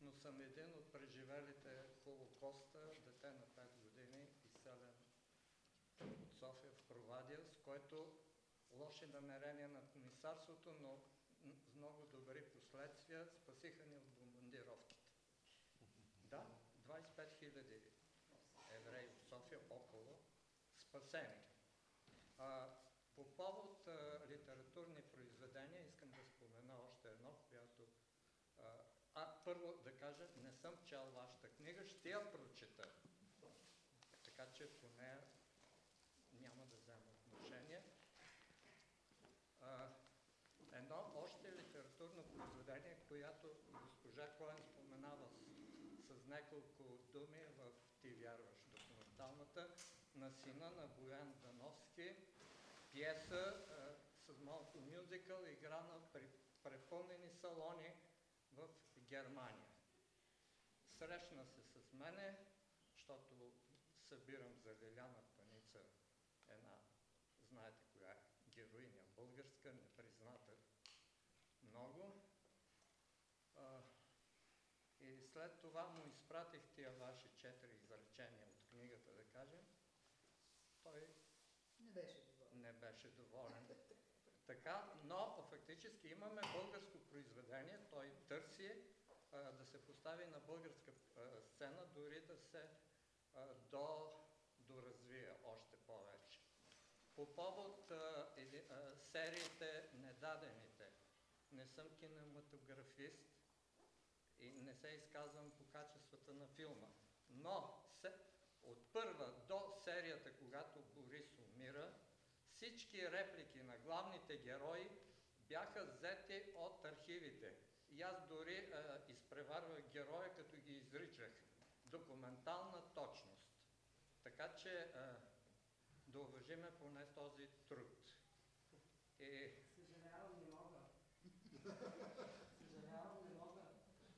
но съм един от преживелите Холокоста, дете на 5 години, изселен от София в Провадия, с който лоши намерения на комисарството, но с много добри последствия спасиха ни от бомбардировките. Да, 25 хиляди евреи от София около спасени. А, по повод а, литературни произведения искам да спомена още едно, която... А, а, първо да кажа, не съм чел вашата книга, ще я прочета. Така че по нея няма да взема отношение. А, едно още литературно произведение, която госпожа Коен споменава с, с няколко думи в Ти вярваш документалната, на сина на Боян Дановски, пиеса а, с малко мюзикъл, играна при препълнени салони Германия. Срещна се с мене, защото събирам за Лиляна Паница една, знаете коя е, героиня българска, непризната много. А, и след това му изпратих тия ваши четири изречения от книгата, да кажем. Той Не беше доволен. не беше доволен. Така, но фактически имаме българско произведение, той търси да се постави на българска сцена, дори да се до, доразвие още повече. По повод а, сериите Недадените, не съм кинематографист и не се изказвам по качествата на филма, но се, от първа до серията, когато Борис умира, всички реплики на главните герои бяха взети от архивите. И аз дори а, изпреварвах героя, като ги изричах. Документална точност. Така че а, да уважиме поне този труд. И Съжалявам, не мога. Съжалявам, не мога.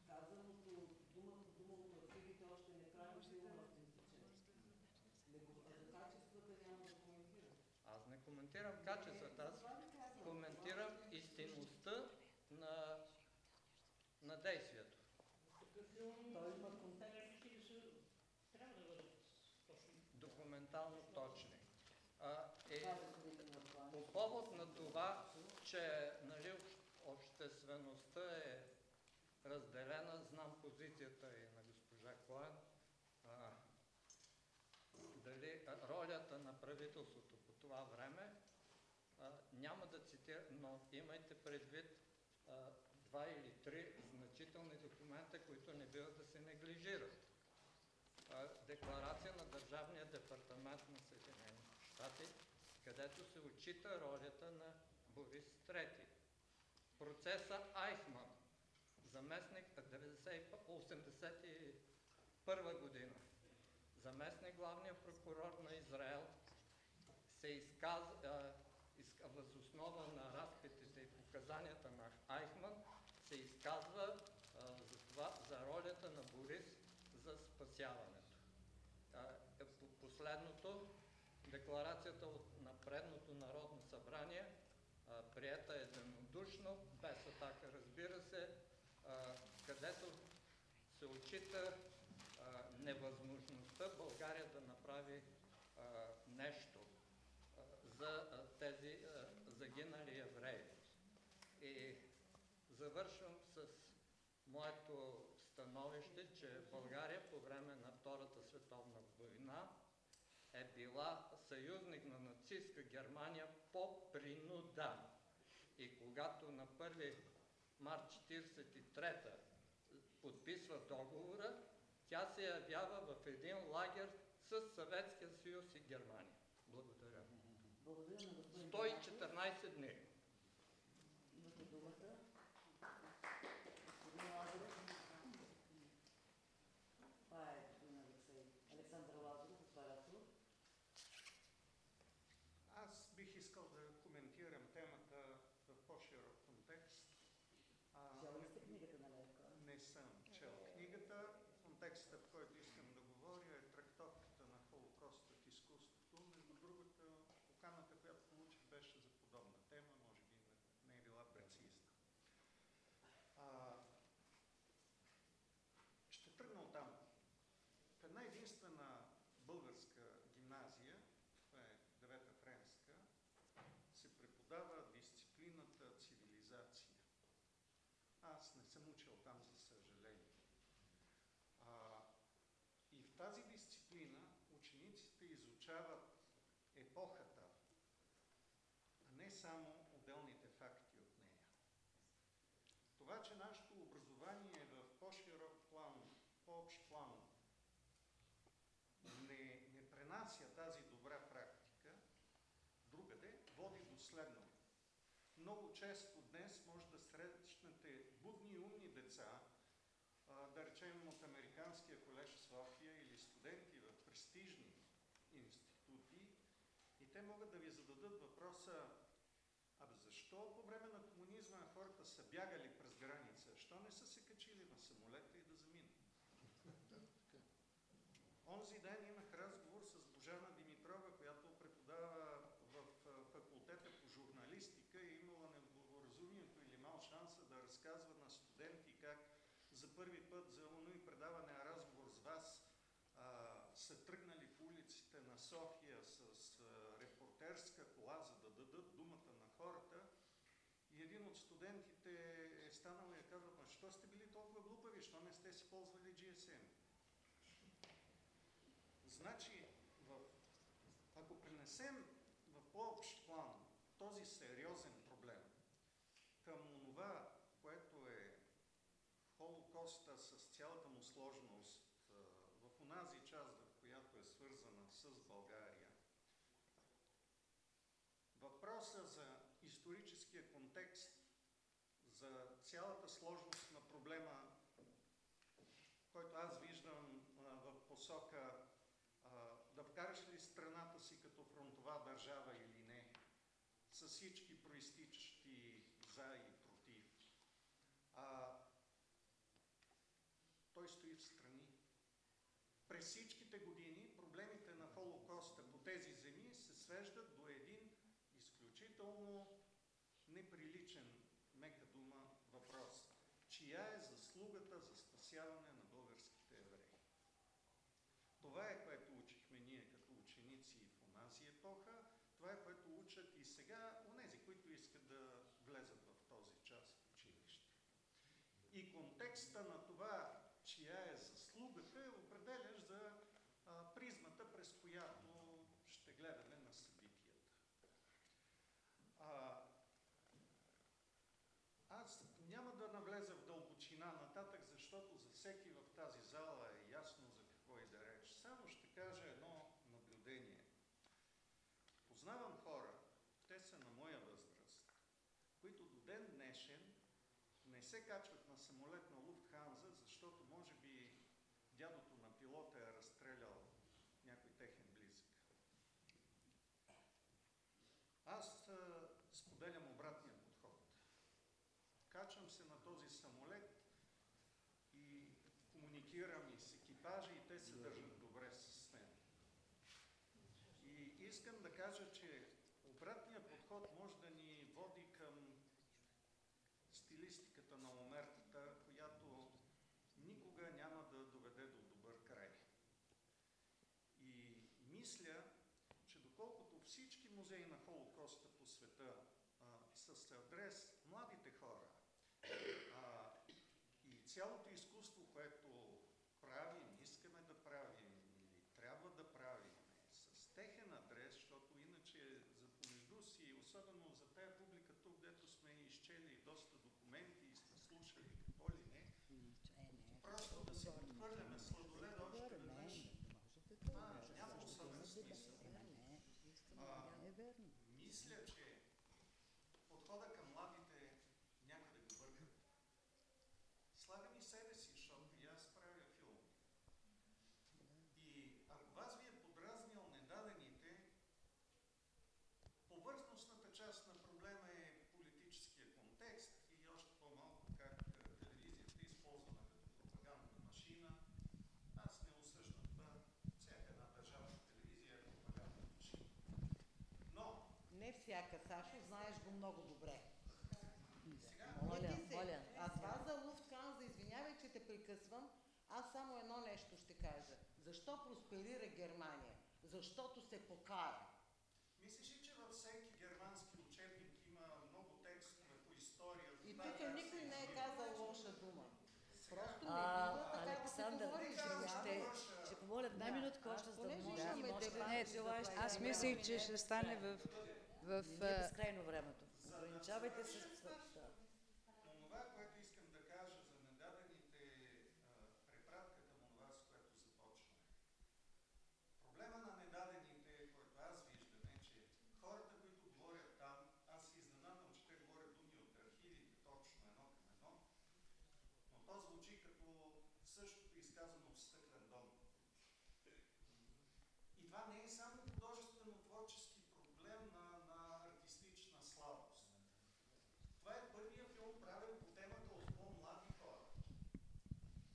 Казаното дума по дума от архивите още не прави филм автентичен. Не го, а за качествата няма да коментирам. аз не коментирам качествата, аз коментирам истинността на, на действието. Такъв филм, той има контекст. Трябва да бъдат точни. Документално точни. Е. По повод на това, че нали, обществеността е разделена, знам позицията и на госпожа Коен, а, дали ролята на правителството по това време, а, няма да цитирам, но имайте предвид а, два или три значителни документа, които не бива да се неглижират. А, Декларация на Държавния департамент на Съединените щати, където се отчита ролята на Борис III. Процеса Айхман, заместник 1981 година, заместник главния прокурор на Израел, се изказа, възоснова на разпитите и показанията на Айхман, се изказва а, за това, за ролята на Борис за спасяването. Последното, декларацията от, на предното Народно събрание, а, приета единодушно, без атака, разбира се, където се отчита а, невъзможността България да направи нещо за тези загинали евреи. И завършвам с моето становище, че България по време на Втората световна война е била съюзник на нацистска Германия по принуда. И когато на 1 март 1943 подписва договора, тя се явява в един лагер с Съветския съюз и Германия. Благодаря. Благодаря на господин 114 дни. Имате думата. Господин Лазаров. Това е господин Алексей. Александър Лазаров, оператор. Аз бих искал да коментирам темата в по-широк контекст. А, Чел ли сте книгата на Левка? не съм чел книгата. Контекстът, в който искам да говоря е трактовката на Холокоста в изкуството. Между другото, поканата, която получих, беше за подобна тема, може би не, не е била прецизна. А, ще тръгна от там. В една единствена българска гимназия, това е девета френска, се преподава дисциплината цивилизация. Аз не съм учил там, за съжаление. А, и в тази дисциплина учениците изучават епохата, а не само отделните факти от нея. Това, че нашето образование е в по-широк план, по-общ план, не, не пренася тази добра практика, другаде води до следното. Много често днес може да срещнете будни и умни деца, да речем от Американския колеж София или студенти в престижни институти и те могат да ви зададат въпроса Защо по време на комунизма хората са бягали през граница? Защо не са се качили на самолета и да заминат? Онзи ден имах разговор с Божана Димитрова, която преподава в факултета по журналистика и имала неблагоразумието или мал шанса да разказва на студенти как за първи път за оно и предаване, а разговор с вас, а, са тръгнали по улиците на София с а, репортерска кола, за да дадат думата на хората. И един от студентите е станал и е казал, а що сте били толкова глупави, що не сте си ползвали GSM? Значи, в, ако пренесем в по-общ план този сериозен проблем към онова, което е Холокоста с цялата му сложност а, в онази част, в която е свързана с България, въпроса за цялата сложност проблема, който аз виждам а, в посока а, да вкараш ли страната си като фронтова държава или не, с всички проистичащи за и против. А, той стои в страни. През всичките години проблемите на Холокоста по тези земи се свеждат до един изключително неприличен, мека дума, въпрос. Чия е заслугата за спасяване на българските евреи? Това е което учихме ние като ученици в онази епоха, това е което учат и сега онези, които искат да влезат в този час в училище. И контекста на това, чия е заслугата, е определящ за а, призмата, през която ще гледаме на събитията. А, аз няма да навлеза в дълбочина нататък, защото за всеки в тази зала е ясно за какво и да реч. Само ще кажа едно наблюдение. Познавам хора, те са на моя възраст, които до ден днешен не се качват на самолет на Луфтханза, защото може би дядото на пилота е разстрелял някой техен близък. Аз а, споделям обратния подход. Качвам се на този самолет и комуникирам и с екипажа и те се държат добре с мен. И искам да кажа, че обратният подход може да ни води към стилистиката на омертата, която никога няма да доведе до добър край. И мисля, че доколкото всички музеи на Холокоста по света а, с адрес младите хора а, и цялото изкуство, което правим, искаме да правим или трябва да правим с техен адрес, защото иначе за помежду си, особено за тая публика тук, дето сме изчели доста документи и сме слушали какво ли не, просто да си подхвърляме сладоледа още веднъж, това няма особен смисъл. А, мисля, че подхода към младите някъде го бъркат. Слагам и себе си, защото и аз правя филм. И ако вас ви е подразнил недадените, повърхностната част на проблема е политическия контекст и още по-малко как е, телевизията е използвана като пропагандна машина. Аз не осъждам това. Всяка една държавна телевизия е пропагандна машина. Но, Не всяка, Сашо, знаеш го много добре. сега, Моля, се. моля. А това за Луфтханза, извинявай, че те прекъсвам, аз само едно нещо ще кажа. Защо просперира Германия? Защото се покара. мислиш ли, че във всеки германски учебник има много текстове по история? И тук никой не е казал лоша дума. Просто не А, така да се Александър, ще, ще, помоля една Да. минутка още, за да може може дебат, не желаящи. това Аз мислих, не че е ще стане в, в Не е безкрайно времето. Ограничавайте се. с- да. Онова, което искам да кажа за недадените а, препратка към онова, с което започваме. Проблема на недадените, който аз виждам е, че хората, които говорят там, аз се изненадвам, че те говорят думи от архивите, точно едно към едно, но то звучи като същото изказано в стъклен дом. И това не е само художествено-творчески проблем на, на артистична слабост. Това е първият филм, правен по темата от по-млади хора.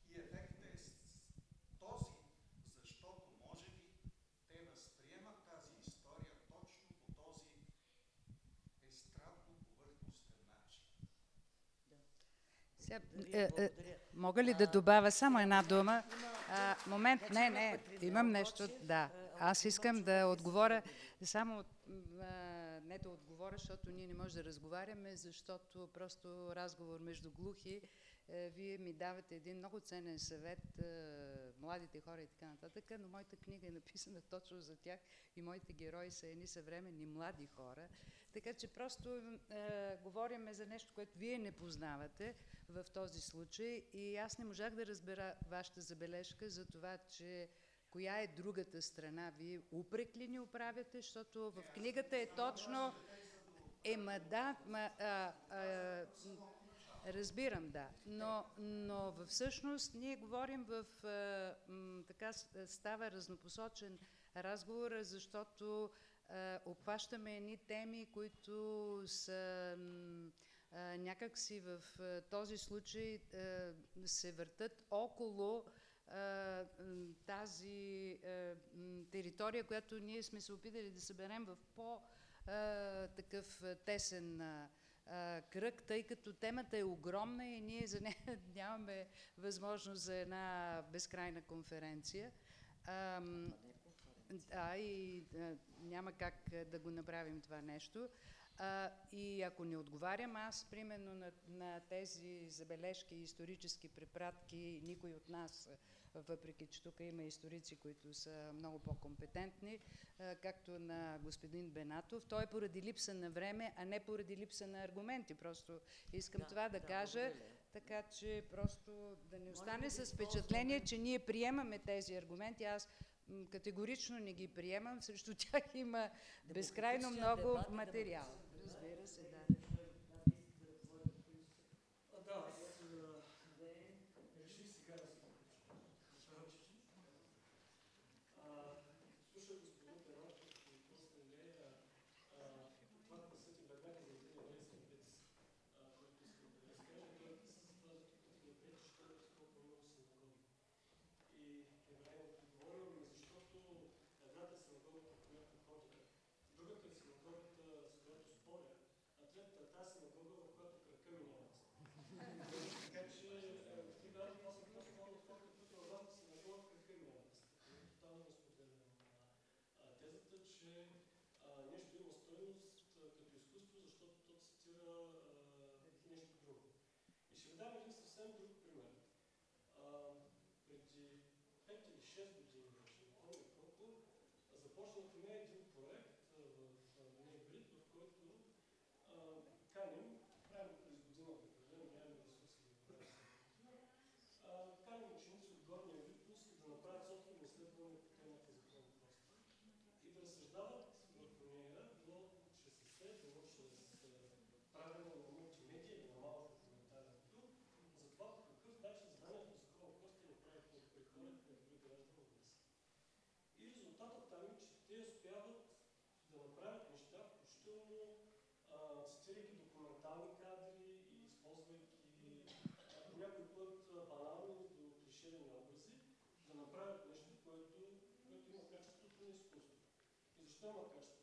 И ефектът е с- този, защото може би те възприемат тази история точно по този естрадно повърхностен начин. Сега, е, е, мога ли да добавя само една дума? А, момент, не, не, имам нещо, да. Аз искам да отговоря, само а, не да отговоря, защото ние не можем да разговаряме, защото просто разговор между глухи, е, вие ми давате един много ценен съвет, е, младите хора и така нататък, но моята книга е написана точно за тях и моите герои са едни съвременни млади хора. Така че просто е, говориме за нещо, което вие не познавате в този случай и аз не можах да разбера вашата забележка за това, че коя е другата страна. Вие упрек ли ни оправяте, защото в книгата е точно... Ема да, ма, а, а, Разбирам, да. Но, но всъщност ние говорим в... А, м, така става разнопосочен разговор, защото е, обхващаме едни теми, които са е, някакси в е, този случай се въртат около тази територия, която ние сме се опитали да съберем в по-такъв тесен кръг, тъй като темата е огромна и ние за нея нямаме възможност за една безкрайна конференция. Да, и а, няма как да го направим това нещо. А, и ако не отговарям аз, примерно, на, на тези забележки и исторически препратки, никой от нас, въпреки че тук има историци, които са много по-компетентни, както на господин Бенатов, той е поради липса на време, а не поради липса на аргументи. Просто искам да, това да, да кажа, благодаря. така че просто да не остане с впечатление, че ние приемаме тези аргументи. Аз категорично не ги приемам, срещу тях има безкрайно много дебат, материал. съвсем друг пример. А, преди 5 или 6 години, значи, вече не помня колко, започнахме един резултатът там е, че те успяват да направят неща, включително цитирайки документални кадри и използвайки по някой път банални до клиширани образи, да направят нещо, което, което има качеството на изкуство. И защо има качеството?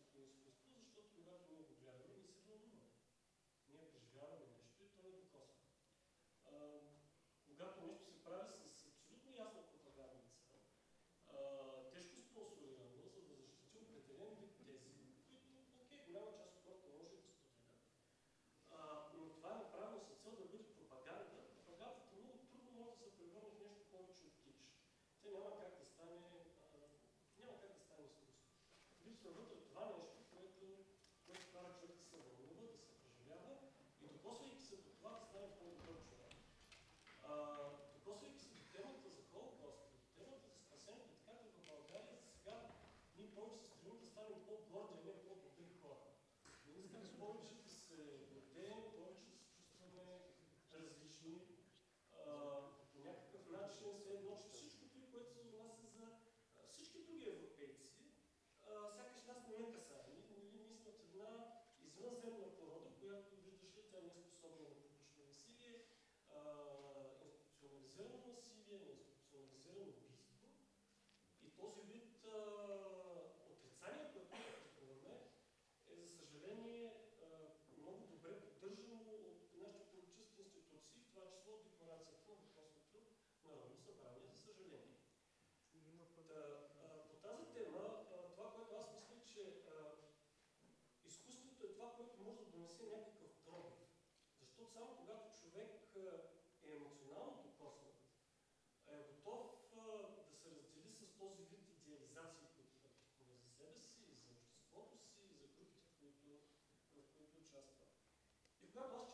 your boss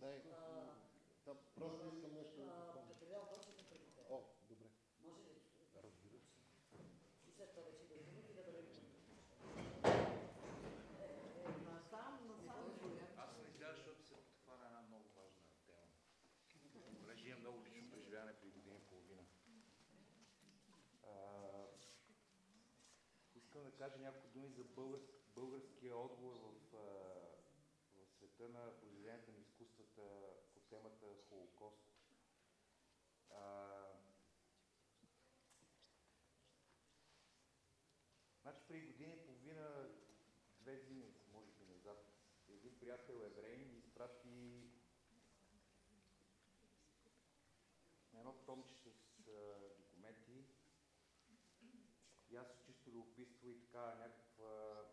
Дай, да, просто искам нещо да а, допълня. Материал почвата преди теб. О, добре. Може ли? Разбира се. И след това вече да думите да бъдем. Насам, насам. Аз не изглежда, защото се подхвана една много важна тема. Понеже имам много лично преживяване преди година и половина. А, искам да кажа няколко думи за българск, българския отговор в, в света на на изкуствата по темата Холокост. А, Значи преди година и половина, две зими, може би назад, един приятел еврей ми изпрати едно томче с а, документи и аз с чисто и така някаква,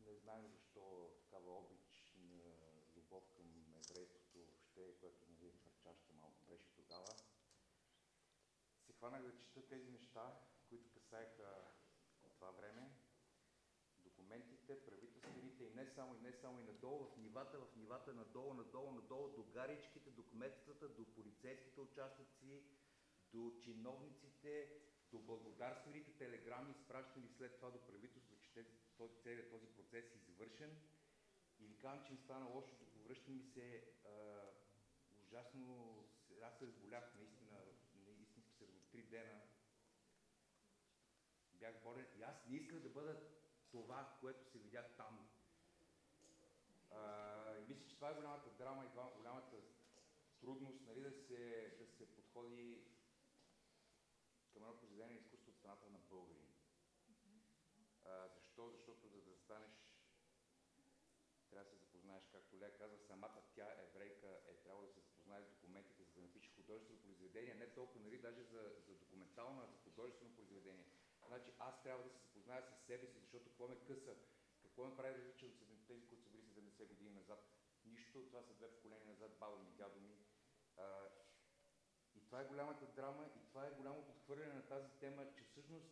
не знам защо, такава обич на любов към еврейството въобще, което нали, хърчаща малко беше тогава, се хванах да чета тези неща, които касаеха това време, документите, правителствените и не само, и не само, и надолу в нивата, в нивата, надолу, надолу, надолу, до гаричките, до кметствата, до полицейските участъци, до чиновниците, до благодарствените телеграми, изпращани след това до правителството, че този, целият този процес е извършен. И ви казвам, че ми стана лошо, да повръщам ми се а, ужасно, аз се разболях наистина, наистина разболях три дена, бях болен и аз не исках да бъда това, което се видях там. А, и мисля, че това е голямата драма и голямата трудност нали, да, се, да се подходи към едно произведение на изкуство от страната на българин. А, защо? Защото за да станеш трябва да се запознаеш, както Лея казва, самата тя, еврейка, е трябвало да се запознае с документите, за да напише художествено произведение, не толкова, нали, даже за, за документално, а за художествено произведение. Значи аз трябва да се запозная с себе си, защото какво ме къса, какво ме прави различен от тези, които са били 70 години назад. Нищо, това са две поколения назад, баба ми, дядо ми. А, и това е голямата драма и това е голямото отхвърляне на тази тема, че всъщност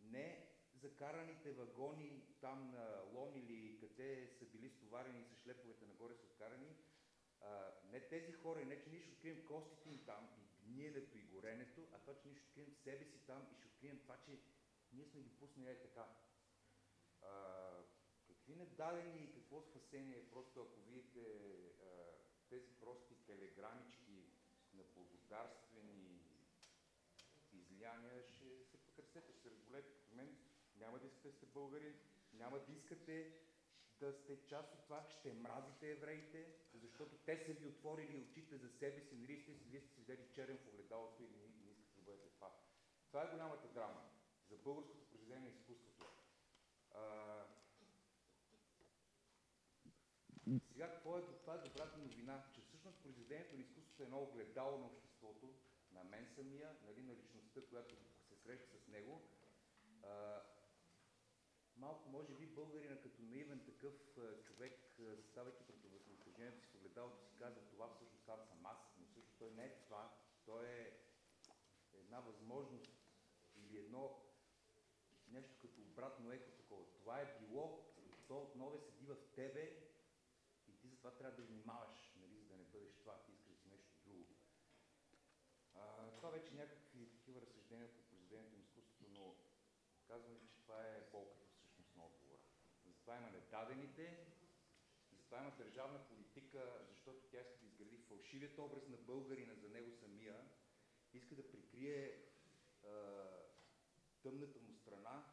не закараните вагони там на Лон или къде са били стоварени с шлеповете нагоре са откарани, а, не тези хора, не че ние ще открием костите им там и гниенето и горенето, а това, че ние ще открием себе си там и ще открием това, че ние сме ги пуснали е така. А, какви недадени и какво спасение, просто ако видите а, тези прости телеграмички на благодарствени излияния, ще се покърсете, ще се разболете като мен. Няма да искате да сте българин, няма да искате да сте част от това, ще мразите евреите, защото те са ви отворили очите за себе си, нали сте, вие сте си видели черен в огледалото и не, не искате да бъдете това. Това е голямата драма за българското произведение на изкуството. А, Сега, какво е, това е добрата новина? Че всъщност произведението на изкуството е едно огледало на обществото, на мен самия, нали, на личността, която се среща с него. А, малко, може би, българина като наивен такъв човек, ставайки отражението си казва, това всъщност това съм аз, но всъщност той не е това. Той е една възможност или едно нещо като обратно ехо такова. Това е било, то отново седи в тебе и ти затова трябва да внимаваш, нали, за да не бъдеш това, ти искаш да си нещо друго. А, това вече някакви такива разсъждения по произведението на изкуството, но казвам ви, че това е болката всъщност на отговора. Затова има недадените, затова има държавна политика, защото тя иска да изгради фалшивият образ на българина за него самия, иска да прикрие а, тъмната му страна.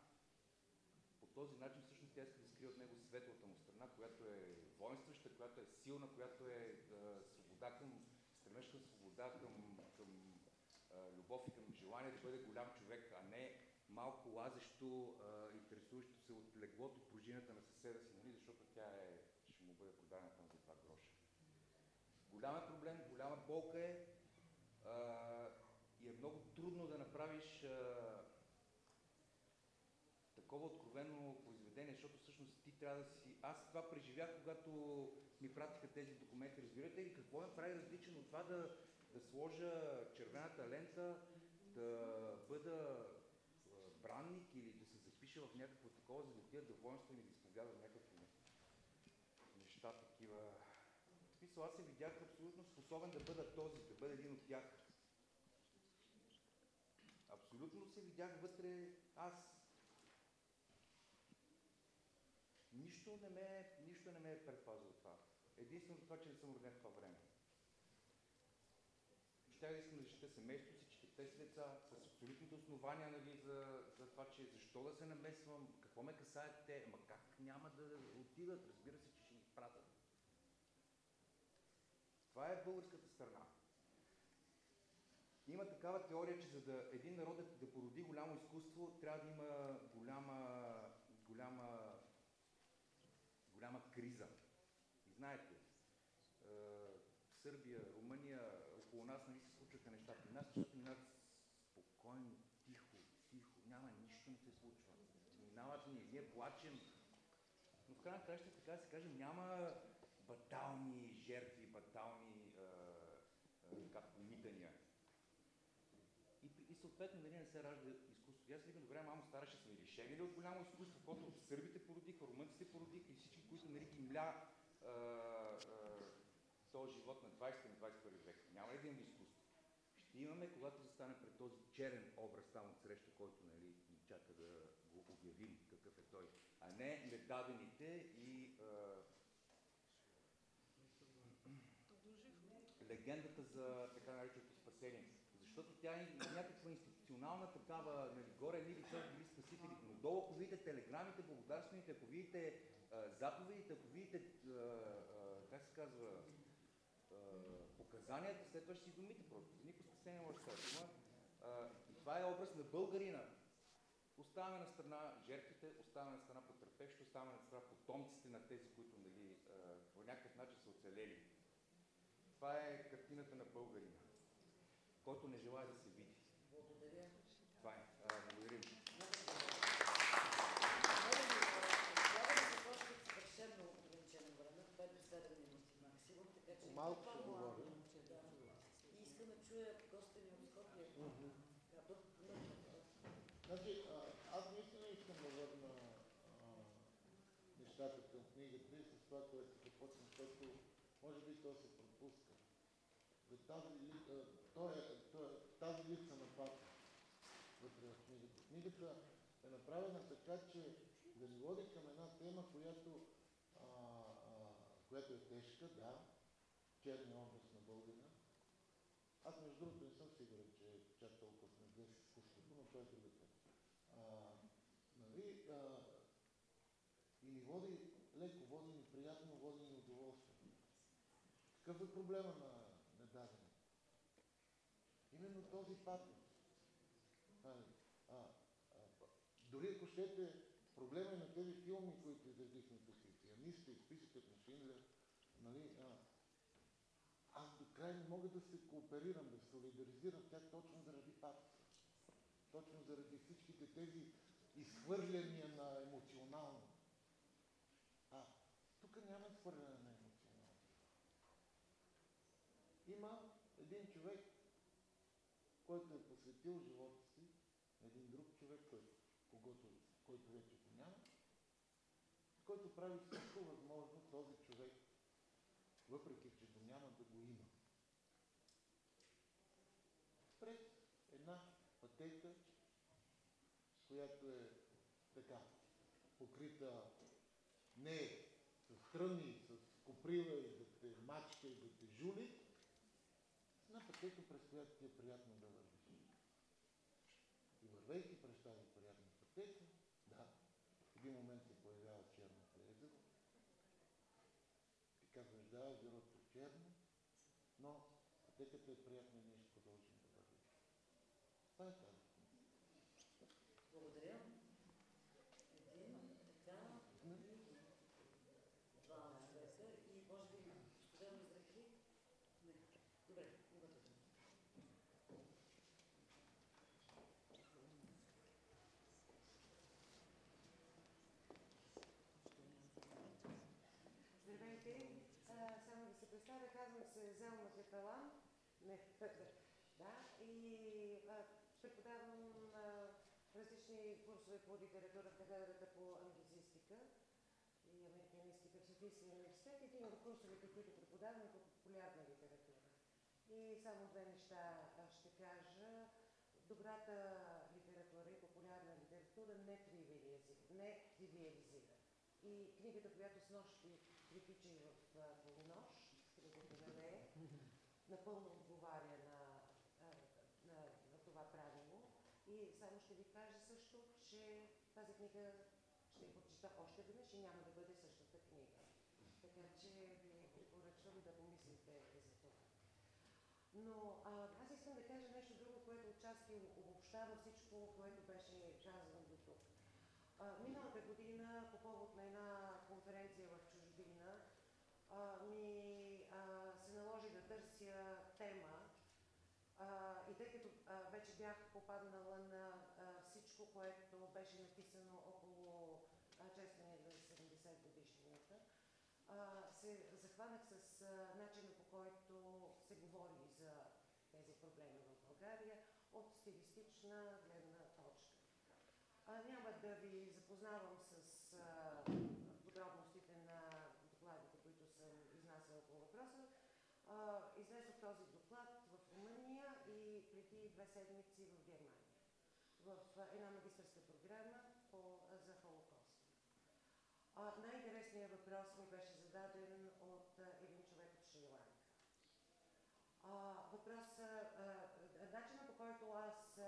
По този начин всъщност тя иска да скрие от него светлата му страна, която е воинстваща, която е силна, която е а, свобода към, стремеж към свобода, към, към а, любов и към желание да бъде голям човек, а не малко лазещо, а, интересуващо се от леглото, пружината на съседа си, нали, защото тя е, ще му бъде продадена там за два гроша. Голям е проблем, голяма болка е а, и е много трудно да направиш а, такова откровено произведение, защото всъщност ти трябва да си... Аз това преживях, когато ми пратиха тези документи. Разбирате ли какво ме прави различен от това да, да сложа червената лента, да бъда бранник или да се запиша в някакво такова, за да отида да воинствам и да изповядам някакви неща такива. Аз се видях способен да бъда този, да бъда един от тях. Абсолютно се видях вътре аз. Нищо не ме, нищо не ме е предпазило това. Единствено това, че не съм роден в това време. Щях да искам да защита семейството си, четирите си деца, с абсолютните основания нали, за, за това, че защо да се намесвам, какво ме касаят те, ама как няма да отидат, разбира се, че ще ги пратят. Това е българската страна. Има такава теория, че за да един народ да, да породи голямо изкуство, трябва да има голяма, голяма, голяма криза. И знаете, е, Сърбия, Румъния, около нас нали се случваха неща. При нас нещата минават спокойно, тихо, тихо, няма нищо не се случва. Минават ни, ние плачем. Но в крайна на краща, така да се каже, няма батални жертви, батални е, е, как, помитания. И, и съответно нали, не се ражда изкуство. Аз викам, добре, мамо стара, ще сме лишени ли от голямо изкуство, което сърбите породиха, румънците породиха и всички, които нали, ги мля този живот на 20 на 21 век. Няма ли да има изкуство? Ще имаме, когато застанем пред този черен образ там от среща, който нали, ни чака да го обявим какъв е той, а не недадените и а, легендата за така нареченото спасение. Защото тя е някаква институционална такава, нали, горе ни лица били спасители, но долу, ако видите телеграмите, благодарствените, ако видите а, заповедите, ако видите, а, а, как се казва, а, показанията, след това ще си думите просто. Никакво спасение може да се. И това е образ на българина. Оставяме на страна жертвите, оставяме на страна потърпещите, оставяме на страна потомците на тези, които нали, по някакъв начин са оцелели. Това е картината на българина, който не желая да се види. Благодаря. Това е. А, благодарим. Трябва да започнат съвършено ограничено време, 5-7 минути максимум, така че... Малко ще говоря. И искам да чуя госта ни от Скопия. Значи, аз наистина искам да върна нещата към книгата и с това, което започна, защото може би то се пропуска. За тази, ли- а, то е, е, тази липса на патос вътре в книгата. Книгата е направена така, че да ни води към една тема, която, а, а, която е тежка, да, черния образ на българина. Аз между другото не съм сигурен, че е чак толкова смедлив с изкуството, но това е друга нали, а, и води леко, води ни приятно, води ни удоволствие. Какъв е проблема на недадене? Именно този патос. Нали, А, а, дори ако щете, проблема е на тези филми, които изредихме тук, и пианиста, и списъкът на Шинлер, Нали, а, край не мога да се кооперирам, да се солидаризирам тях точно заради патоса. Точно заради всичките тези изхвърляния на емоционално. А тук няма изхвърляне на емоционално. Има един човек, който е посветил живота си един друг човек, който, който вече го няма, който прави всичко възможно този човек, въпреки че го няма, да го има. През една пътека, която е така, покрита не с тръни, с коприва и да те мачка и да те жули, една пътека, през която ти е приятно да вървиш. И вървейки през тази приятна пътека, да, в един момент се появява черното езеро. Ти казваш, да, езерото е черно, но пътеката е приятна и ние ще продължим да вървим. Това е тази книга. Благодаря. Един, така, и двама човека и може би студено изрекли? Не. Добре, имате дума. Здравейте! А, само да се представя, казвам се Зелма Зепелан. Не, да, и а, преподавам а, различни курсове по литература в катедрата по англицистика и американистика в Софийския университет. Един от курсовете, които преподавам е по популярна литература. И само две неща ще кажа. Добрата литература и популярна литература не тривиализира. Не тривиализира. И книгата, която с нощи приключи в полунощ, книгата на Ле, напълно отговаря на, на, на това правило. И само ще ви кажа също, че тази книга ще я прочита още веднъж и няма да бъде същата книга. Така че ви препоръчвам да помислите за това. Но а, аз искам да кажа нещо друго, което отчасти обобщава всичко, което беше казано до тук. А, миналата година, по повод на една конференция в чужбина, а, ми а, се наложи да търся тема. А, и тъй като а, вече бях попаднала на всичко, което беше написано около а, честването на 70 годишнината, а, се захванах с начина по който се говори за тези проблеми в България от стилистична гледна точка. Няма да ви запознавам с а, подробностите на докладите, които съм изнасяла по въпроса. А, изнесох този доклад в Румъния и преди две седмици в Германия в една магистърска програма по, за Холокоста. А, най-интересният въпрос ми беше зададен от един човек от Шри-Ланка. Начинът по който аз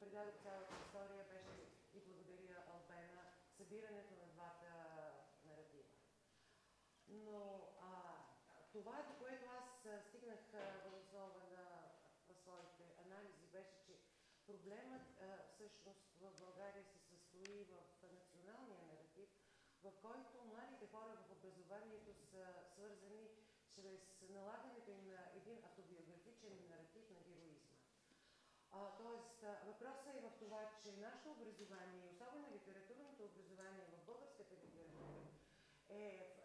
предадох цялата история беше и благодаря Албена събирането на двата наратива. Но а, това, до което аз стигнах въз основа на, на своите анализи, беше, че проблемът а, всъщност в България се състои в националния наратив, в който младите хора в образованието са свързани чрез налагането им на един автобиографичен наратив на героизма. А, тоест, а, въпросът е в това, че нашето образование, особено литературното образование в българската литература, е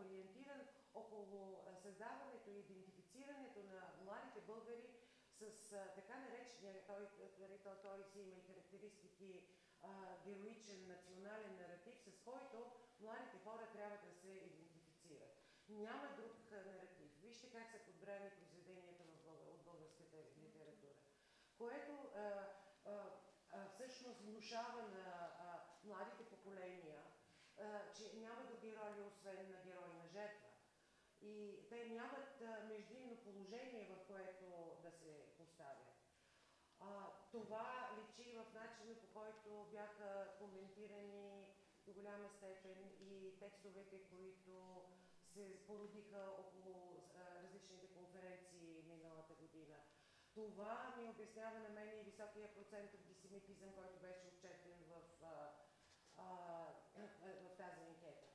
ориентиран около създаването и идентифицирането на младите българи с а, така наречения, той, той, той, той си има и характеристики, а, героичен национален наратив, с който младите хора трябва да се идентифицират. Няма друг наратив. Вижте как са подбрани произведенията от българската литература, което а, а, всъщност внушава на а, младите поколения, а, че няма други роли, освен на герой на жертва. И те нямат междинно положение, в което да се поставят. А, това личи в начина, по който бяха коментирани до голяма степен и текстовете, които се породиха около различните конференции миналата година. Това ми обяснява на мен и високия процент антисемитизъм, който беше отчетен в, а, а, в тази анкета.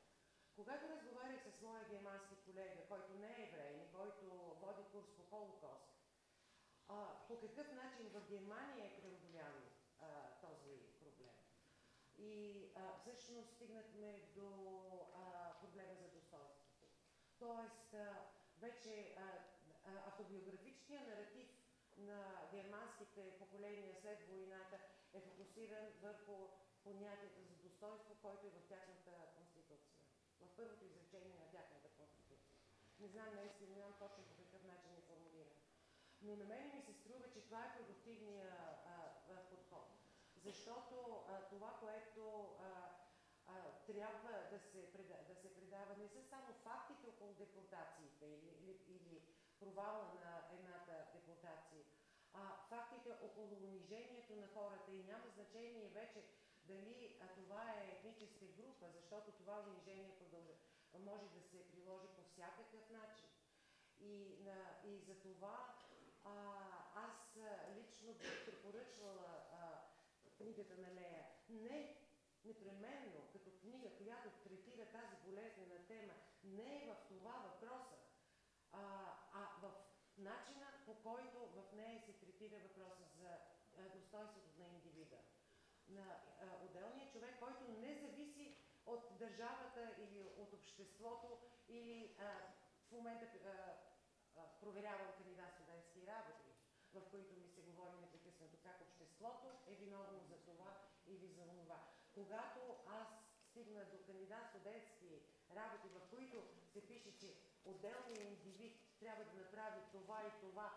Когато разговарях с моя германски колега, който не е еврей, който води курс по Холокост, а, по какъв начин в Германия е преодолян този проблем. И а, всъщност стигнахме до а, проблема за достоинството. Тоест, а, вече а, автобиографичният наратив на германските поколения след войната е фокусиран върху понятието за достоинство, който е в тяхната конституция. В първото изречение на тяхната конституция. Не знам наистина, не знам точно по какъв начин е формулиран. Но на мен ми се струва, че това е продуктивният подход. Защото а, това, което а, а, трябва да се, преда, да се предава, не са само фактите около депортациите или, или, или провала на едната депортация, а фактите около унижението на хората и няма значение вече дали а, това е етническа група, защото това унижение продължа, може да се приложи по всякакъв начин. И, на, и за това а, аз лично бих препоръчвала а, книгата на Лея. Не непременно като книга, която третира тази болезнена тема, не е в това въпроса, а, а в начина по който в нея се третира въпроса за достоинството на индивида. На а, отделния човек, който не зависи от държавата или от обществото или а, в момента а, проверявам кандидат студентски работи, в които ми се говори непрекъснато как обществото е виновно за това или за това. Когато аз стигна до кандидат студентски работи, в които се пише, че отделният индивид трябва да направи това и това,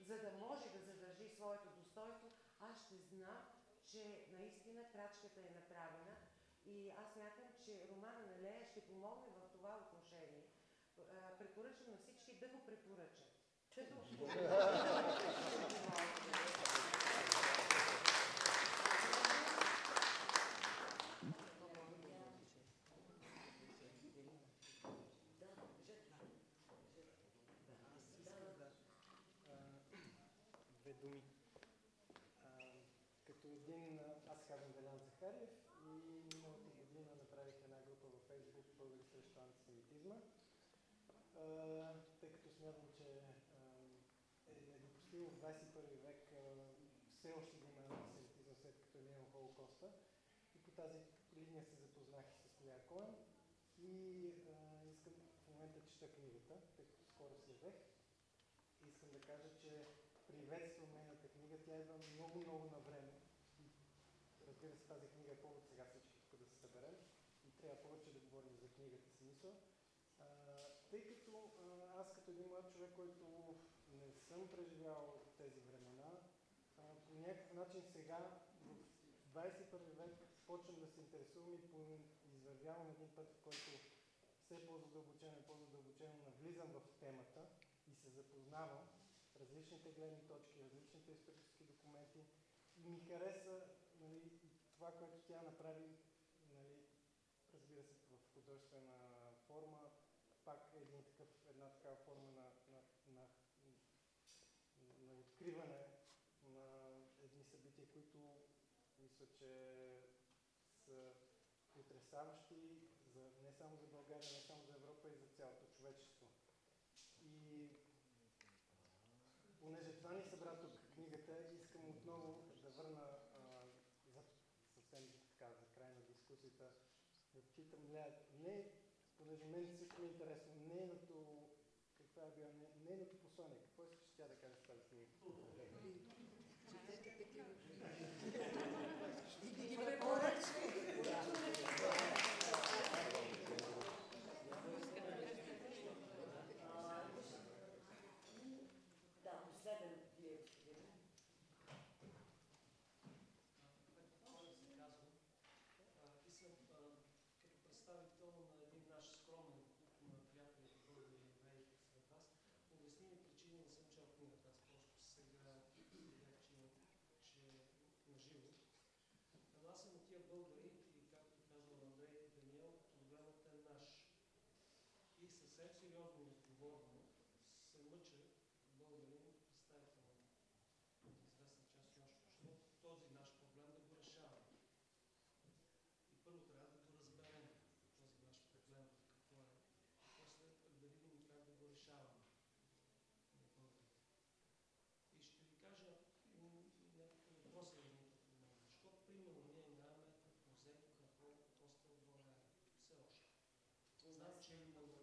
за да може да задържи своето достоинство, аз ще знам, че наистина крачката е направена и аз мятам, че романа на Лея ще помогне в това отношение. Препоръчвам на всички да го препоръчат. Две думи. Като един, аз казвам Делян Захариев и миналата година направих една група във Facebook Българи срещу антисемитизма, тъй като смятам, че е недопустимо в 21 век все още да има антисемитизъм, след като е минал Холокоста. И по тази линия се запознах и с Лея Коен и искам в момента чета книгата, тъй като скоро се взех. Искам да кажа, че приветствам нейната книга. Тя идва много, много на време. Разбира се, тази книга е повод сега всички тук да се съберем и трябва повече да говорим за книгата си мисъл. А, тъй като а, аз като един млад човек, който не съм преживял тези времена, по някакъв начин сега в 21 век почвам да се интересувам и извървявам един път, в който все по-задълбочено и по-задълбочено навлизам в темата и се запознавам различните гледни точки, различните исторически документи. И ми хареса нали, това, което тя направи, нали, разбира се, в художествена форма, пак един такъв, една такава форма на, на, на, на откриване на едни събития, които мисля, че са потрясаващи за, не само за България, не само за Европа и за цялото човечество. И понеже това ни събра тук книгата, искам отново да върна а, за, съвсем така за край на дискусията, да питам Лея, не, понеже мен също ми е интересно, нейното, каква е била нейното послание, все сериозно и отговорно се мъча българин, представител на известна част от нашето общество, този наш проблем да го решаваме. И първо трябва да го разберем, този наш проблем, какво е. И после да видим трябва да го решаваме на. И ще ви кажа някакви въпроси, е, защо примерно ние нямаме музей на е остров България. Все още. Знам, че има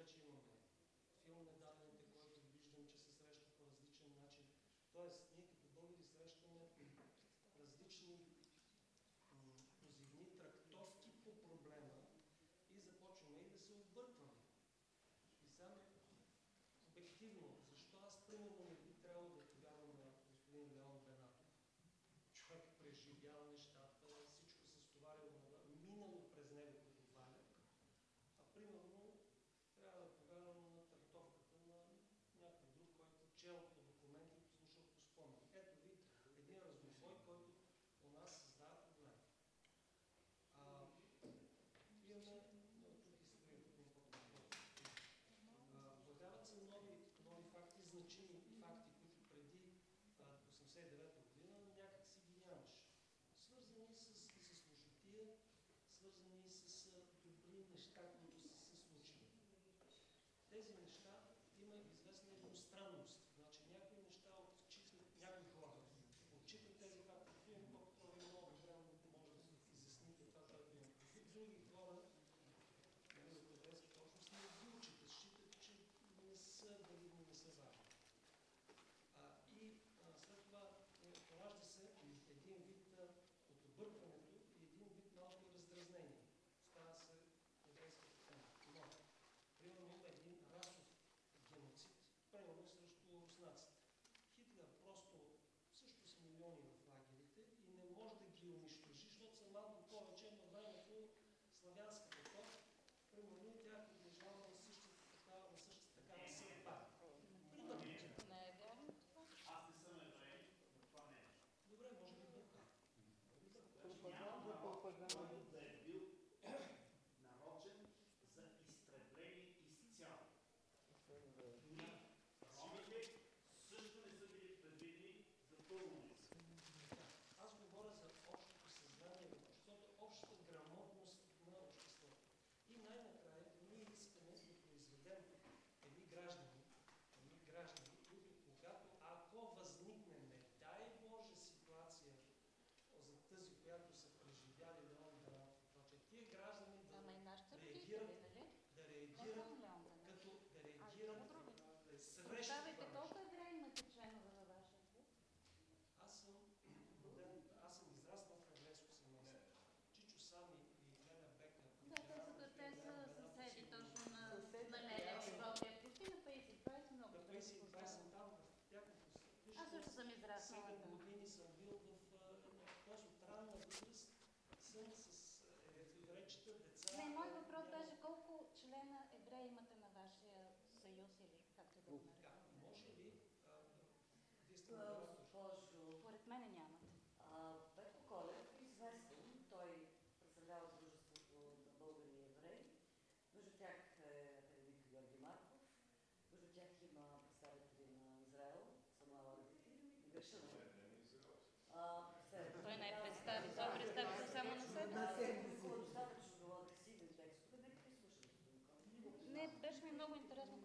вече имаме филм Недадените, който виждам, че се среща по различен начин. Тоест, ние като българи срещаме различни позивни трактовки по проблема и започваме и да се объркваме. И само обективно, защо аз примерно не как-нибудь. one. съюз или както да го нарекаме. Може ли вие сте Госпожо, Поред мене нямат. Петко Колев, известен, той представлява дружеството на българи и евреи. Между тях е академик Георги Марков, между тях има представители на Израел, Самуел Арбити, греша. Той не е представи, той представи се само на себе. На себе си. Е достатъчно агресивен текст. Нека ви слушате. Не, беше ми много интересно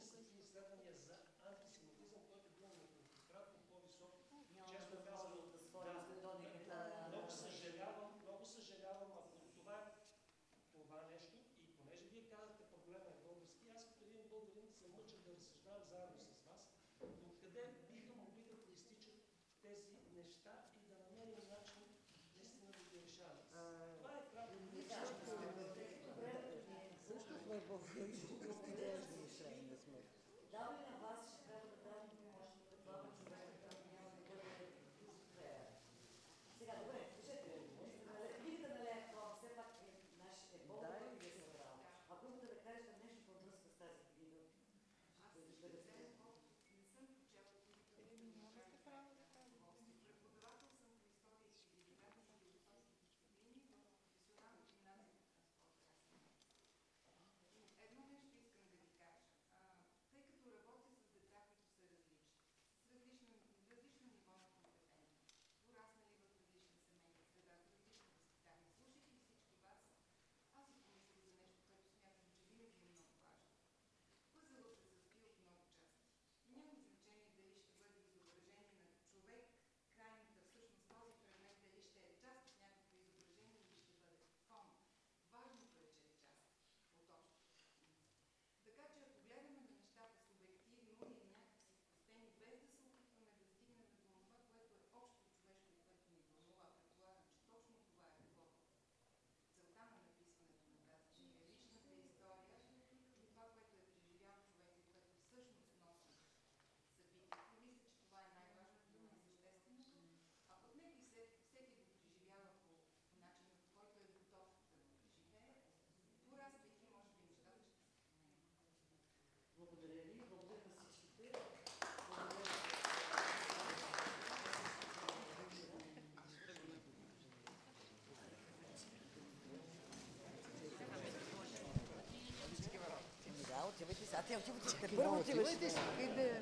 Wszystkich zdań jest za. Отивайте си. Чакай да